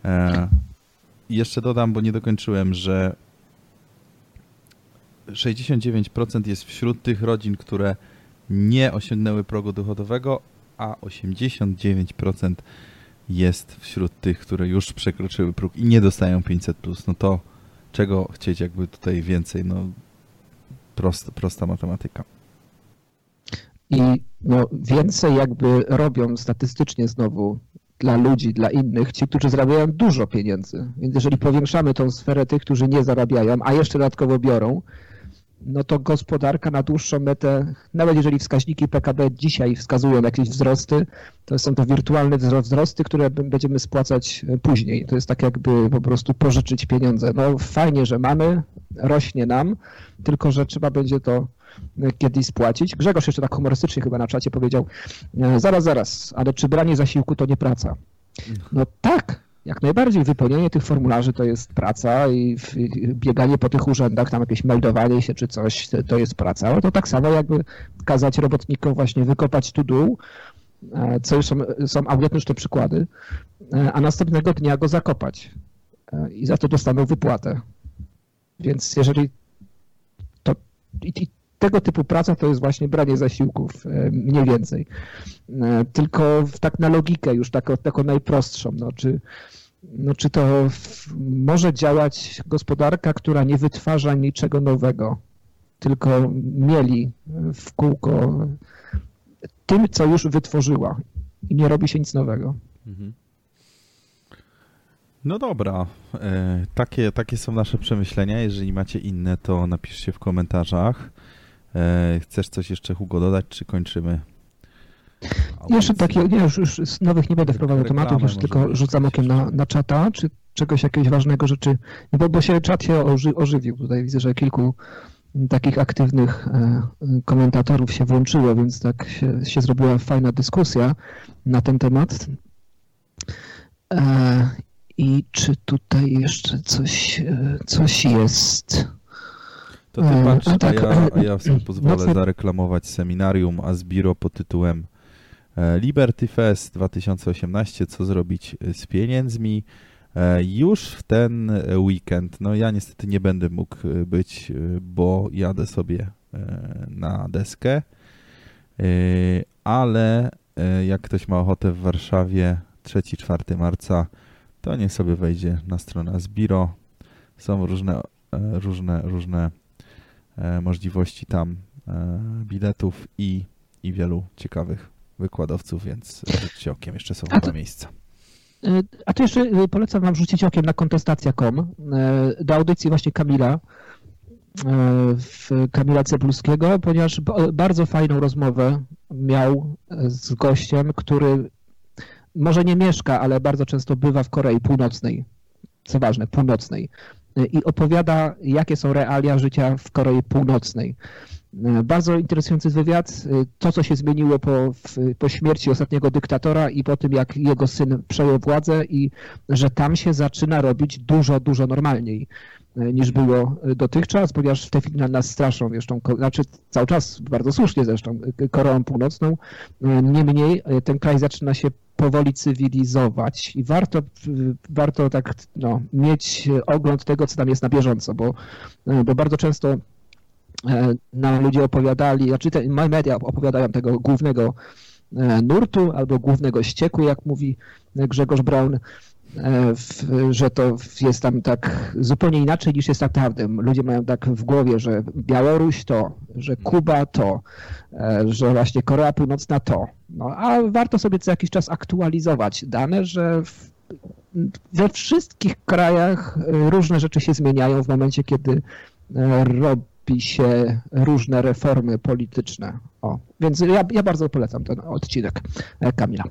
E, jeszcze dodam, bo nie dokończyłem, że 69% jest wśród tych rodzin, które nie osiągnęły progu dochodowego, a 89% jest wśród tych, które już przekroczyły próg i nie dostają 500+. No to czego chcieć jakby tutaj więcej? No prost, prosta matematyka. I no, więcej jakby robią statystycznie znowu dla ludzi, dla innych, ci, którzy zarabiają dużo pieniędzy. Więc jeżeli powiększamy tą sferę tych, którzy nie zarabiają, a jeszcze dodatkowo biorą, no to gospodarka na dłuższą metę, nawet jeżeli wskaźniki PKB dzisiaj wskazują jakieś wzrosty, to są to wirtualne wzrosty, które będziemy spłacać później. To jest tak jakby po prostu pożyczyć pieniądze. No fajnie, że mamy, rośnie nam, tylko że trzeba będzie to kiedyś spłacić. Grzegorz jeszcze tak humorystycznie chyba na czacie powiedział, e, zaraz, zaraz, ale czy branie zasiłku to nie praca? No tak, jak najbardziej wypełnienie tych formularzy to jest praca i bieganie po tych urzędach, tam jakieś meldowanie się czy coś, to jest praca, ale to tak samo jakby kazać robotnikom właśnie wykopać tu dół, e, co już są, są autentyczne przykłady, e, a następnego dnia go zakopać i za to dostaną wypłatę. Więc jeżeli to i, tego typu praca to jest właśnie branie zasiłków, e, mniej więcej. E, tylko tak na logikę już taką, taką najprostszą. No, czy, no, czy to może działać gospodarka, która nie wytwarza niczego nowego, tylko mieli w kółko tym, co już wytworzyła i nie robi się nic nowego. Mhm. No dobra, e, takie, takie są nasze przemyślenia. Jeżeli macie inne, to napiszcie w komentarzach. E, chcesz coś jeszcze, Hugo, dodać, czy kończymy? Jeszcze takie, nie, już, już z nowych nie będę wprowadzał tematów, już tylko rzucam okiem na, na czata, czy czegoś jakiegoś ważnego rzeczy, bo, bo się czat się oży, ożywił. Tutaj widzę, że kilku takich aktywnych e, komentatorów się włączyło, więc tak się, się zrobiła fajna dyskusja na ten temat. I czy tutaj jeszcze coś, e, coś jest? To ty patrz, a, tak, a, ja, a ja sobie pozwolę zareklamować seminarium Asbiro pod tytułem e, Liberty Fest 2018, co zrobić z pieniędzmi. E, już w ten weekend, no ja niestety nie będę mógł być, bo jadę sobie na deskę, ale jak ktoś ma ochotę w Warszawie 3-4 marca to niech sobie wejdzie na stronę Zbiro. Są różne, e, różne, różne e, możliwości tam e, biletów i, i wielu ciekawych wykładowców, więc rzućcie okiem, jeszcze są dwa miejsca. A to jeszcze polecam wam rzucić okiem na kontestacja.com do audycji właśnie Kamila, w Kamila Cebulskiego, ponieważ bardzo fajną rozmowę miał z gościem, który może nie mieszka, ale bardzo często bywa w Korei Północnej, co ważne, północnej i opowiada, jakie są realia życia w Korei Północnej. Bardzo interesujący wywiad. To, co się zmieniło po, po śmierci ostatniego dyktatora i po tym, jak jego syn przejął władzę i że tam się zaczyna robić dużo, dużo normalniej niż było dotychczas, ponieważ w tej chwili nas straszą, zresztą, znaczy cały czas, bardzo słusznie zresztą, Koreą Północną. Niemniej ten kraj zaczyna się powoli cywilizować i warto, warto tak no, mieć ogląd tego, co tam jest na bieżąco, bo, bo bardzo często e, nam ludzie opowiadali, znaczy te media opowiadają tego głównego e, nurtu albo głównego ścieku, jak mówi Grzegorz Braun, E, że to jest tam tak zupełnie inaczej niż jest naprawdę. Ludzie mają tak w głowie, że Białoruś to, że Kuba to, e, że właśnie Korea Północna to. No, a warto sobie co jakiś czas aktualizować dane, że w, we wszystkich krajach e, różne rzeczy się zmieniają w momencie, kiedy robi się różne reformy polityczne. O, więc ja, ja bardzo polecam ten odcinek Kamila.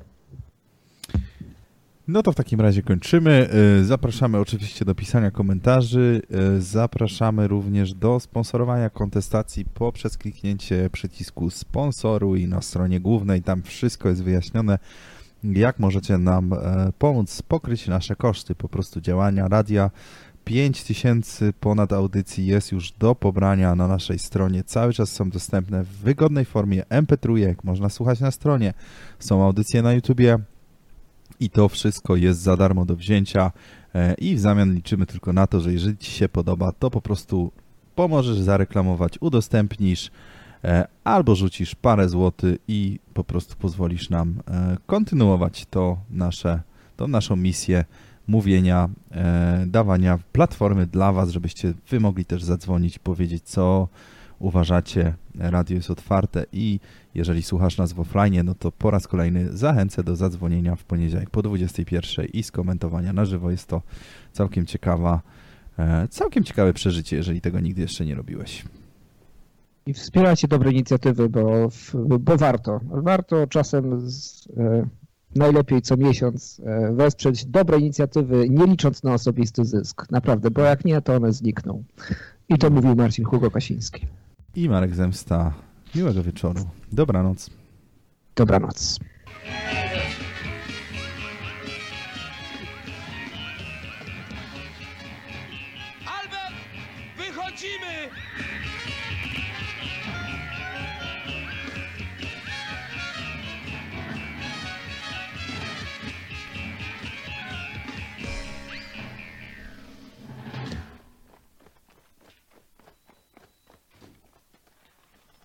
No to w takim razie kończymy. Y, zapraszamy oczywiście do pisania komentarzy. Y, zapraszamy również do sponsorowania kontestacji poprzez kliknięcie przycisku sponsoruj na stronie głównej. Tam wszystko jest wyjaśnione, jak możecie nam e, pomóc pokryć nasze koszty po prostu działania radia. 5000 ponad audycji jest już do pobrania na naszej stronie. Cały czas są dostępne w wygodnej formie MP3, jak można słuchać na stronie. Są audycje na YouTubie, i to wszystko jest za darmo do wzięcia e, i w zamian liczymy tylko na to, że jeżeli Ci się podoba, to po prostu pomożesz zareklamować, udostępnisz e, albo rzucisz parę złotych i po prostu pozwolisz nam e, kontynuować to nasze, tą naszą misję mówienia, dawania platformy dla Was, żebyście Wy mogli też zadzwonić, powiedzieć co uważacie, radio jest otwarte i jeżeli słuchasz nas w offline, no to po raz kolejny zachęcę do zadzwonienia w poniedziałek po 21 i skomentowania na żywo. Jest to całkiem ciekawa, e, całkiem ciekawe przeżycie, jeżeli tego nigdy jeszcze nie robiłeś. I wspierajcie dobre inicjatywy, bo, bo warto. Warto czasem z, e, najlepiej co miesiąc e, wesprzeć dobre inicjatywy, nie licząc na osobisty zysk. Naprawdę, bo jak nie, to one znikną. I to mówił Marcin Hugo Kasiński i Marek Zemsta. Miłego wieczoru. Dobranoc. Dobranoc.